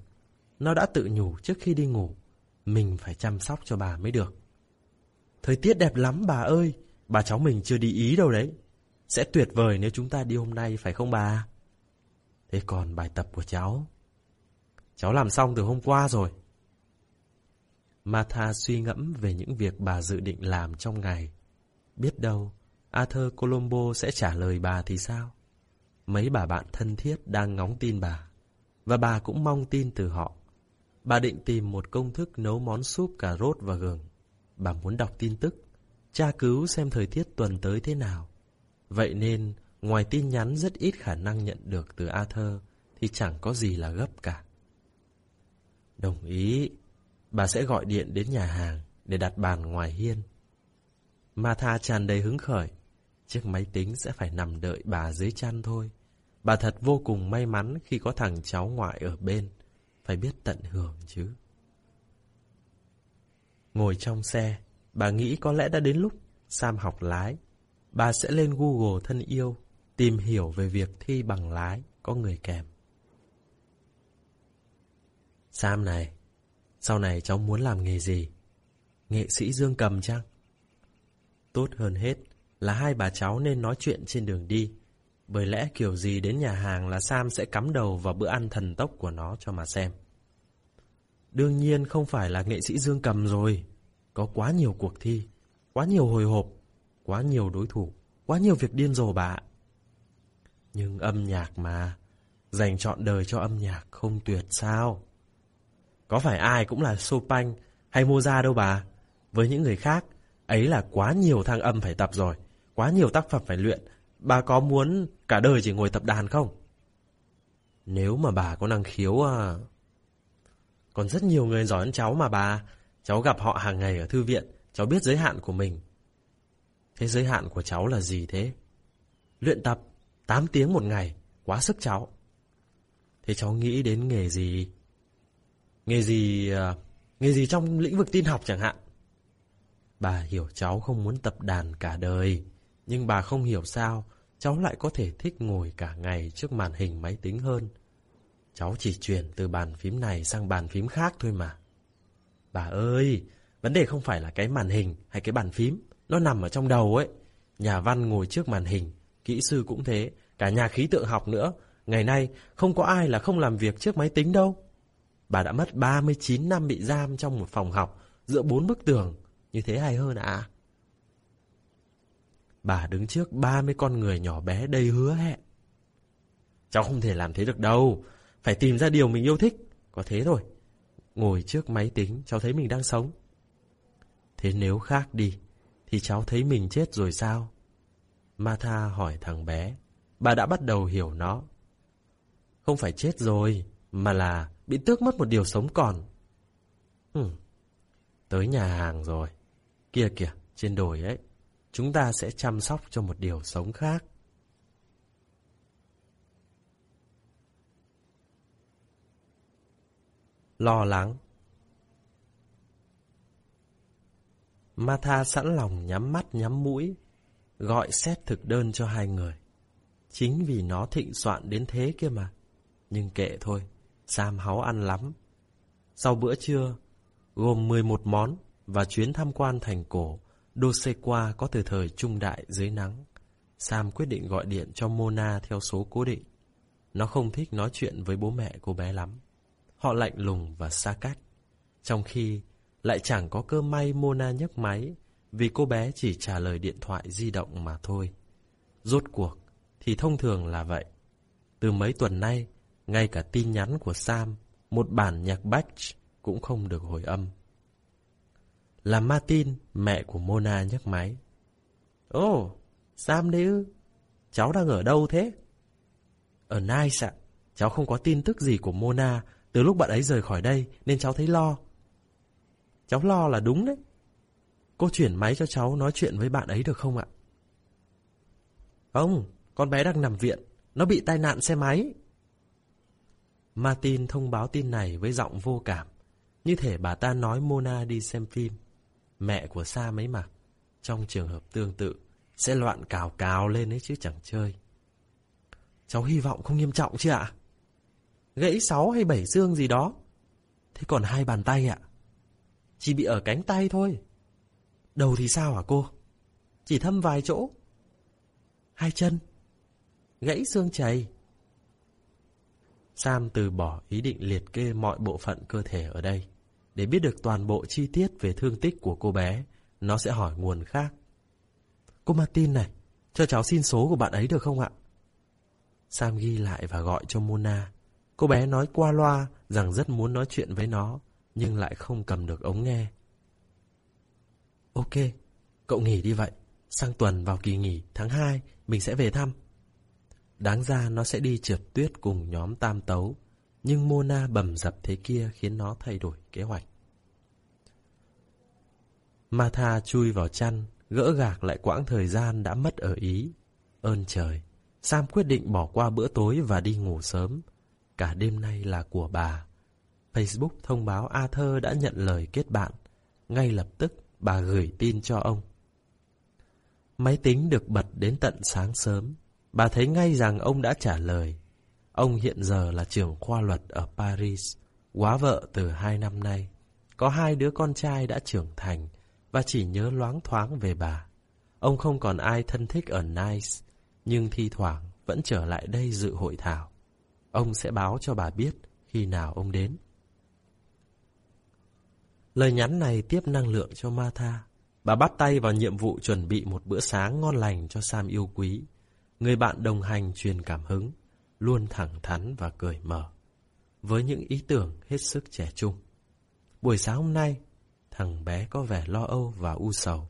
Nó đã tự nhủ trước khi đi ngủ. Mình phải chăm sóc cho bà mới được. Thời tiết đẹp lắm bà ơi. Bà cháu mình chưa đi ý đâu đấy. Sẽ tuyệt vời nếu chúng ta đi hôm nay phải không bà? Thế còn bài tập của cháu? Cháu làm xong từ hôm qua rồi. Martha suy ngẫm về những việc bà dự định làm trong ngày. Biết đâu, Arthur Colombo sẽ trả lời bà thì sao? Mấy bà bạn thân thiết đang ngóng tin bà, và bà cũng mong tin từ họ. Bà định tìm một công thức nấu món súp cà rốt và gừng. Bà muốn đọc tin tức, tra cứu xem thời tiết tuần tới thế nào. Vậy nên, ngoài tin nhắn rất ít khả năng nhận được từ Arthur, thì chẳng có gì là gấp cả. Đồng ý, bà sẽ gọi điện đến nhà hàng để đặt bàn ngoài hiên. Martha tràn đầy hứng khởi. Chiếc máy tính sẽ phải nằm đợi bà dưới chăn thôi. Bà thật vô cùng may mắn khi có thằng cháu ngoại ở bên. Phải biết tận hưởng chứ. Ngồi trong xe, bà nghĩ có lẽ đã đến lúc Sam học lái. Bà sẽ lên Google thân yêu, tìm hiểu về việc thi bằng lái có người kèm. Sam này, sau này cháu muốn làm nghề gì? Nghệ sĩ dương cầm chăng? Tốt hơn hết là hai bà cháu nên nói chuyện trên đường đi. Bởi lẽ kiểu gì đến nhà hàng là Sam sẽ cắm đầu vào bữa ăn thần tốc của nó cho mà xem. Đương nhiên không phải là nghệ sĩ dương cầm rồi. Có quá nhiều cuộc thi, quá nhiều hồi hộp, quá nhiều đối thủ, quá nhiều việc điên rồ bà Nhưng âm nhạc mà, dành trọn đời cho âm nhạc không tuyệt sao? Có phải ai cũng là Chopin hay Mozart đâu bà? Với những người khác, ấy là quá nhiều thang âm phải tập rồi, quá nhiều tác phẩm phải luyện. Bà có muốn cả đời chỉ ngồi tập đàn không? Nếu mà bà có năng khiếu à... Còn rất nhiều người giỏi hơn cháu mà bà. Cháu gặp họ hàng ngày ở thư viện, cháu biết giới hạn của mình. Thế giới hạn của cháu là gì thế? Luyện tập 8 tiếng một ngày, quá sức cháu. Thế cháu nghĩ đến nghề gì? Nghề gì... À, nghề gì trong lĩnh vực tin học chẳng hạn? Bà hiểu cháu không muốn tập đàn cả đời, nhưng bà không hiểu sao cháu lại có thể thích ngồi cả ngày trước màn hình máy tính hơn. Cháu chỉ chuyển từ bàn phím này sang bàn phím khác thôi mà. Bà ơi, vấn đề không phải là cái màn hình hay cái bàn phím, nó nằm ở trong đầu ấy. Nhà văn ngồi trước màn hình, kỹ sư cũng thế, cả nhà khí tượng học nữa. Ngày nay, không có ai là không làm việc trước máy tính đâu. Bà đã mất 39 năm bị giam trong một phòng học, giữa bốn bức tường. Như thế hay hơn ạ. À? Bà đứng trước 30 con người nhỏ bé đầy hứa hẹn. Cháu không thể làm thế được đâu. Phải tìm ra điều mình yêu thích. Có thế thôi. Ngồi trước máy tính, cháu thấy mình đang sống. Thế nếu khác đi, thì cháu thấy mình chết rồi sao? Martha hỏi thằng bé. Bà đã bắt đầu hiểu nó. Không phải chết rồi, mà là bị tước mất một điều sống còn. Hừm, Tới nhà hàng rồi. Kia kìa, trên đồi ấy. Chúng ta sẽ chăm sóc cho một điều sống khác. Lo lắng Martha sẵn lòng nhắm mắt nhắm mũi, gọi xét thực đơn cho hai người. Chính vì nó thịnh soạn đến thế kia mà. Nhưng kệ thôi, Sam háu ăn lắm. Sau bữa trưa, gồm 11 món và chuyến tham quan thành cổ, Dosequa có từ thời trung đại dưới nắng. Sam quyết định gọi điện cho Mona theo số cố định. Nó không thích nói chuyện với bố mẹ cô bé lắm. Họ lạnh lùng và xa cách. Trong khi lại chẳng có cơ may Mona nhấc máy vì cô bé chỉ trả lời điện thoại di động mà thôi. Rốt cuộc thì thông thường là vậy. Từ mấy tuần nay, ngay cả tin nhắn của Sam, một bản nhạc Bach cũng không được hồi âm. Là Martin, mẹ của Mona nhấc máy. Ồ, oh, Sam đấy ư? Cháu đang ở đâu thế? Ở Nice ạ. Cháu không có tin tức gì của Mona từ lúc bạn ấy rời khỏi đây nên cháu thấy lo. Cháu lo là đúng đấy. Cô chuyển máy cho cháu nói chuyện với bạn ấy được không ạ? Không, con bé đang nằm viện. Nó bị tai nạn xe máy. Martin thông báo tin này với giọng vô cảm. Như thể bà ta nói Mona đi xem phim. Mẹ của Sa mấy mà. Trong trường hợp tương tự, sẽ loạn cào cào lên ấy chứ chẳng chơi. Cháu hy vọng không nghiêm trọng chứ ạ? Gãy sáu hay bảy xương gì đó. Thế còn hai bàn tay ạ? Chỉ bị ở cánh tay thôi. Đầu thì sao hả cô? Chỉ thâm vài chỗ. Hai chân. Gãy xương chày. Sam từ bỏ ý định liệt kê mọi bộ phận cơ thể ở đây. Để biết được toàn bộ chi tiết về thương tích của cô bé, nó sẽ hỏi nguồn khác. Cô Martin này, cho cháu xin số của bạn ấy được không ạ? Sam ghi lại và gọi cho Mona. Cô bé nói qua loa rằng rất muốn nói chuyện với nó, nhưng lại không cầm được ống nghe. Ok, cậu nghỉ đi vậy. Sang tuần vào kỳ nghỉ tháng 2, mình sẽ về thăm. Đáng ra nó sẽ đi trượt tuyết cùng nhóm tam tấu, nhưng Mona bầm dập thế kia khiến nó thay đổi kế hoạch. Martha chui vào chăn, gỡ gạc lại quãng thời gian đã mất ở Ý. Ơn trời, Sam quyết định bỏ qua bữa tối và đi ngủ sớm. Cả đêm nay là của bà. Facebook thông báo Arthur đã nhận lời kết bạn. Ngay lập tức, bà gửi tin cho ông. Máy tính được bật đến tận sáng sớm. Bà thấy ngay rằng ông đã trả lời. Ông hiện giờ là trưởng khoa luật ở Paris, quá vợ từ hai năm nay. Có hai đứa con trai đã trưởng thành và chỉ nhớ loáng thoáng về bà. Ông không còn ai thân thích ở Nice, nhưng thi thoảng vẫn trở lại đây dự hội thảo. Ông sẽ báo cho bà biết khi nào ông đến. Lời nhắn này tiếp năng lượng cho Martha. Bà bắt tay vào nhiệm vụ chuẩn bị một bữa sáng ngon lành cho Sam yêu quý. người bạn đồng hành truyền cảm hứng, luôn thẳng thắn và cười mở, với những ý tưởng hết sức trẻ trung. Buổi sáng hôm nay, thằng bé có vẻ lo âu và u sầu.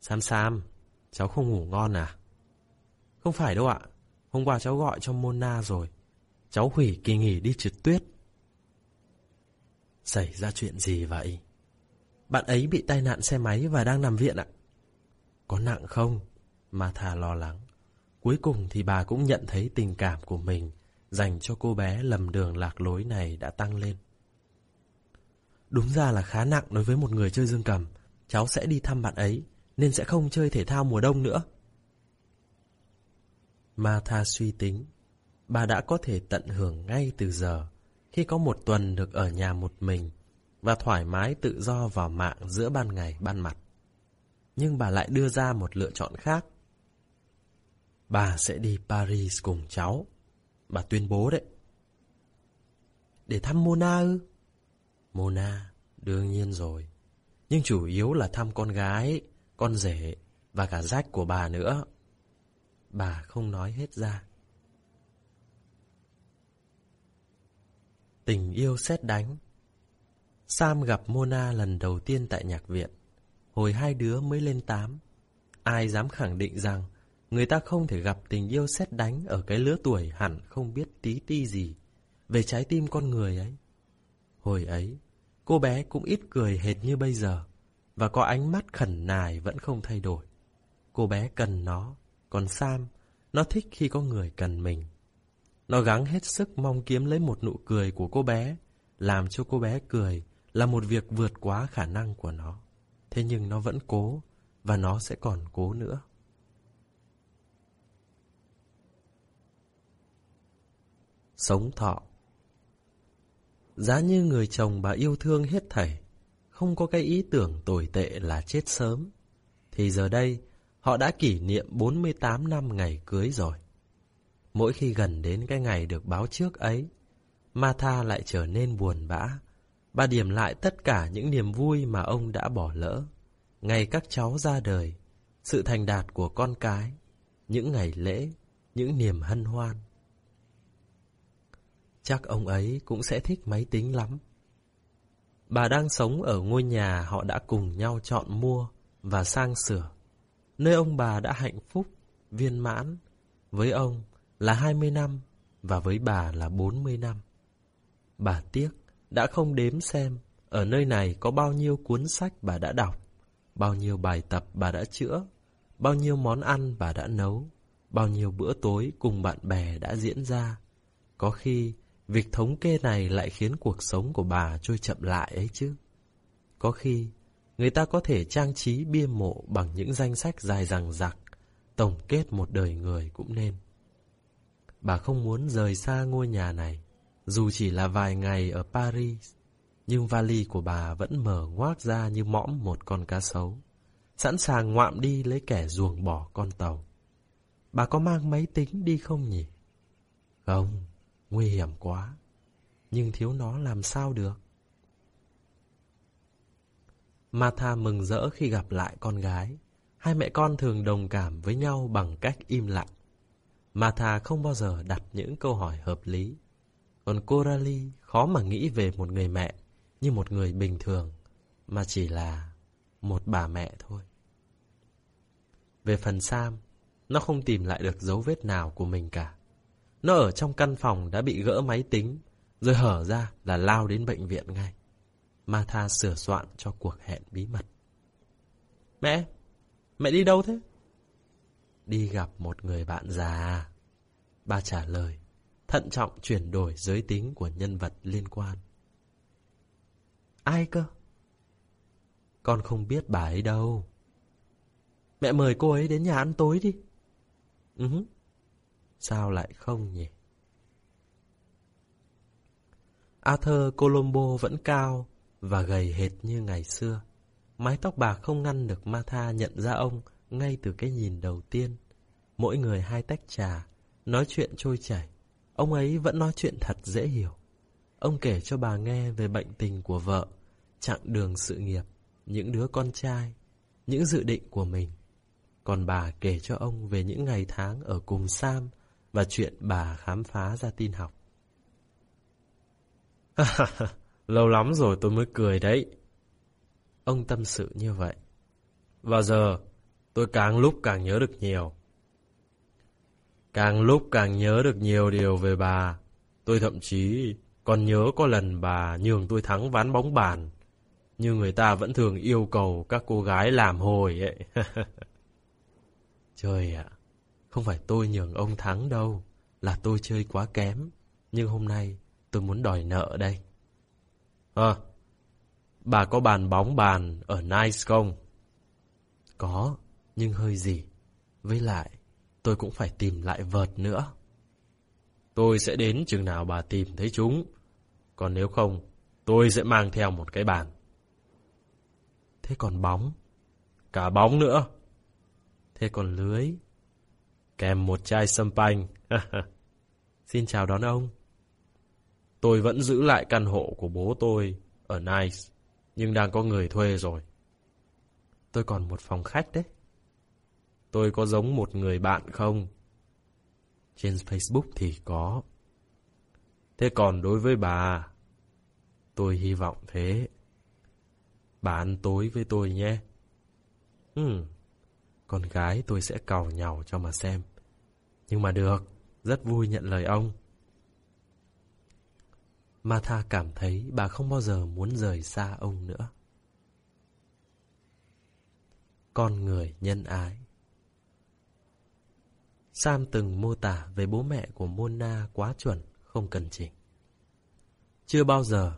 Sam Sam, cháu không ngủ ngon à? Không phải đâu ạ, hôm qua cháu gọi cho Mona rồi. Cháu hủy kỳ nghỉ đi trượt tuyết. Xảy ra chuyện gì vậy? Bạn ấy bị tai nạn xe máy và đang nằm viện ạ. Có nặng không? Martha lo lắng. Cuối cùng thì bà cũng nhận thấy tình cảm của mình dành cho cô bé lầm đường lạc lối này đã tăng lên. Đúng ra là khá nặng đối với một người chơi dương cầm. Cháu sẽ đi thăm bạn ấy, nên sẽ không chơi thể thao mùa đông nữa. Ma Tha suy tính, bà đã có thể tận hưởng ngay từ giờ khi có một tuần được ở nhà một mình và thoải mái tự do vào mạng giữa ban ngày ban mặt. Nhưng bà lại đưa ra một lựa chọn khác. Bà sẽ đi Paris cùng cháu. Bà tuyên bố đấy. Để thăm Mona ư? Mona, đương nhiên rồi. Nhưng chủ yếu là thăm con gái, con rể và cả rách của bà nữa. Bà không nói hết ra. Tình yêu xét đánh Sam gặp Mona lần đầu tiên tại nhạc viện. Hồi hai đứa mới lên tám. Ai dám khẳng định rằng người ta không thể gặp tình yêu xét đánh ở cái lứa tuổi hẳn không biết tí ti gì về trái tim con người ấy. Hồi ấy, cô bé cũng ít cười hệt như bây giờ, và có ánh mắt khẩn nài vẫn không thay đổi. Cô bé cần nó, còn Sam, nó thích khi có người cần mình. Nó gắng hết sức mong kiếm lấy một nụ cười của cô bé, làm cho cô bé cười là một việc vượt quá khả năng của nó. Thế nhưng nó vẫn cố, và nó sẽ còn cố nữa. Sống thọ Giá như người chồng bà yêu thương hết thảy, không có cái ý tưởng tồi tệ là chết sớm, thì giờ đây họ đã kỷ niệm 48 năm ngày cưới rồi. Mỗi khi gần đến cái ngày được báo trước ấy, Martha lại trở nên buồn bã. Bà điểm lại tất cả những niềm vui mà ông đã bỏ lỡ. Ngày các cháu ra đời, sự thành đạt của con cái, những ngày lễ, những niềm hân hoan. Chắc ông ấy cũng sẽ thích máy tính lắm. Bà đang sống ở ngôi nhà họ đã cùng nhau chọn mua và sang sửa. Nơi ông bà đã hạnh phúc, viên mãn. Với ông là 20 năm và với bà là 40 năm. Bà tiếc đã không đếm xem ở nơi này có bao nhiêu cuốn sách bà đã đọc, bao nhiêu bài tập bà đã chữa, bao nhiêu món ăn bà đã nấu, bao nhiêu bữa tối cùng bạn bè đã diễn ra. Có khi Việc thống kê này lại khiến cuộc sống của bà trôi chậm lại ấy chứ. Có khi, người ta có thể trang trí bia mộ bằng những danh sách dài dằng dặc, tổng kết một đời người cũng nên. Bà không muốn rời xa ngôi nhà này, dù chỉ là vài ngày ở Paris, nhưng vali của bà vẫn mở ngoác ra như mõm một con cá sấu, sẵn sàng ngoạm đi lấy kẻ ruồng bỏ con tàu. Bà có mang máy tính đi không nhỉ? Không, Nguy hiểm quá, nhưng thiếu nó làm sao được? Martha mừng rỡ khi gặp lại con gái. Hai mẹ con thường đồng cảm với nhau bằng cách im lặng. Martha không bao giờ đặt những câu hỏi hợp lý. Còn Coralie khó mà nghĩ về một người mẹ như một người bình thường, mà chỉ là một bà mẹ thôi. Về phần Sam, nó không tìm lại được dấu vết nào của mình cả. Nó ở trong căn phòng đã bị gỡ máy tính, rồi hở ra là lao đến bệnh viện ngay. Martha sửa soạn cho cuộc hẹn bí mật. Mẹ, mẹ đi đâu thế? Đi gặp một người bạn già. Ba trả lời, thận trọng chuyển đổi giới tính của nhân vật liên quan. Ai cơ? Con không biết bà ấy đâu. Mẹ mời cô ấy đến nhà ăn tối đi. Ừ. Sao lại không nhỉ? Arthur Colombo vẫn cao và gầy hệt như ngày xưa. Mái tóc bạc không ngăn được Martha nhận ra ông ngay từ cái nhìn đầu tiên. Mỗi người hai tách trà, nói chuyện trôi chảy. Ông ấy vẫn nói chuyện thật dễ hiểu. Ông kể cho bà nghe về bệnh tình của vợ, chặng đường sự nghiệp, những đứa con trai, những dự định của mình. Còn bà kể cho ông về những ngày tháng ở cùng Sam và chuyện bà khám phá ra tin học. Lâu lắm rồi tôi mới cười đấy. Ông tâm sự như vậy. Và giờ, tôi càng lúc càng nhớ được nhiều. Càng lúc càng nhớ được nhiều điều về bà. Tôi thậm chí còn nhớ có lần bà nhường tôi thắng ván bóng bàn. như người ta vẫn thường yêu cầu các cô gái làm hồi ấy. Trời ạ, không phải tôi nhường ông thắng đâu, là tôi chơi quá kém. Nhưng hôm nay tôi muốn đòi nợ đây. Ờ, bà có bàn bóng bàn ở Nice không? Có, nhưng hơi gì. Với lại, tôi cũng phải tìm lại vợt nữa. Tôi sẽ đến chừng nào bà tìm thấy chúng. Còn nếu không, tôi sẽ mang theo một cái bàn. Thế còn bóng? Cả bóng nữa. Thế còn lưới? Kèm một chai sâm panh. Xin chào đón ông. Tôi vẫn giữ lại căn hộ của bố tôi ở Nice, nhưng đang có người thuê rồi. Tôi còn một phòng khách đấy. Tôi có giống một người bạn không? Trên Facebook thì có. Thế còn đối với bà, tôi hy vọng thế. Bà ăn tối với tôi nhé. Ừ, con gái tôi sẽ cào nhàu cho mà xem. Nhưng mà được, rất vui nhận lời ông. Martha cảm thấy bà không bao giờ muốn rời xa ông nữa. Con người nhân ái Sam từng mô tả về bố mẹ của Mona quá chuẩn, không cần chỉnh. Chưa bao giờ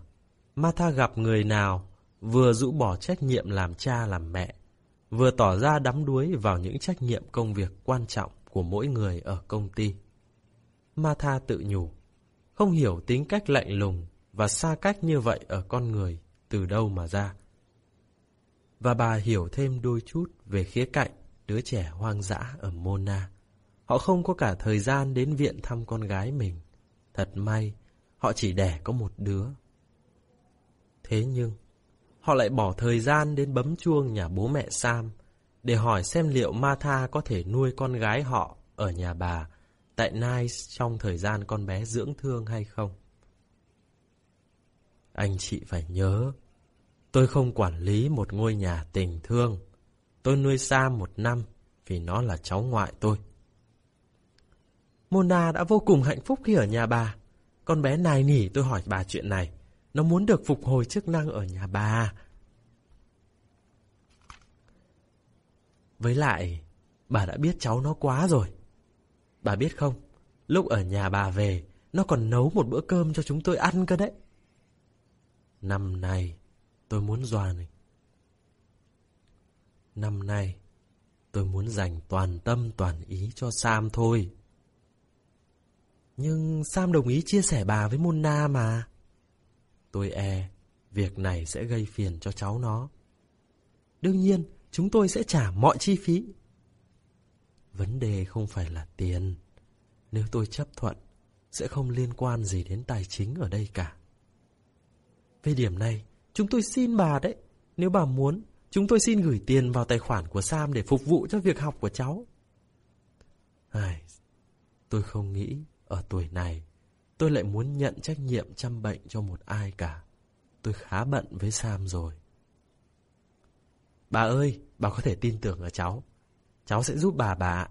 Martha gặp người nào vừa rũ bỏ trách nhiệm làm cha làm mẹ, vừa tỏ ra đắm đuối vào những trách nhiệm công việc quan trọng của mỗi người ở công ty. Martha tự nhủ, không hiểu tính cách lạnh lùng và xa cách như vậy ở con người từ đâu mà ra. Và bà hiểu thêm đôi chút về khía cạnh đứa trẻ hoang dã ở Mona. Họ không có cả thời gian đến viện thăm con gái mình. Thật may, họ chỉ đẻ có một đứa. Thế nhưng, họ lại bỏ thời gian đến bấm chuông nhà bố mẹ Sam để hỏi xem liệu Martha có thể nuôi con gái họ ở nhà bà tại Nice trong thời gian con bé dưỡng thương hay không. Anh chị phải nhớ, tôi không quản lý một ngôi nhà tình thương. Tôi nuôi Sam một năm vì nó là cháu ngoại tôi. Mona đã vô cùng hạnh phúc khi ở nhà bà. Con bé nài nỉ tôi hỏi bà chuyện này. Nó muốn được phục hồi chức năng ở nhà bà. Với lại, bà đã biết cháu nó quá rồi. Bà biết không, lúc ở nhà bà về, nó còn nấu một bữa cơm cho chúng tôi ăn cơ đấy. Năm nay, tôi muốn doan. Năm nay, tôi muốn dành toàn tâm toàn ý cho Sam thôi. Nhưng Sam đồng ý chia sẻ bà với Mona mà. Tôi e, việc này sẽ gây phiền cho cháu nó. Đương nhiên, chúng tôi sẽ trả mọi chi phí. Vấn đề không phải là tiền. Nếu tôi chấp thuận, sẽ không liên quan gì đến tài chính ở đây cả. Về điểm này, chúng tôi xin bà đấy. Nếu bà muốn, chúng tôi xin gửi tiền vào tài khoản của Sam để phục vụ cho việc học của cháu. Ai, tôi không nghĩ ở tuổi này tôi lại muốn nhận trách nhiệm chăm bệnh cho một ai cả. Tôi khá bận với Sam rồi. Bà ơi, bà có thể tin tưởng ở cháu. Cháu sẽ giúp bà bà.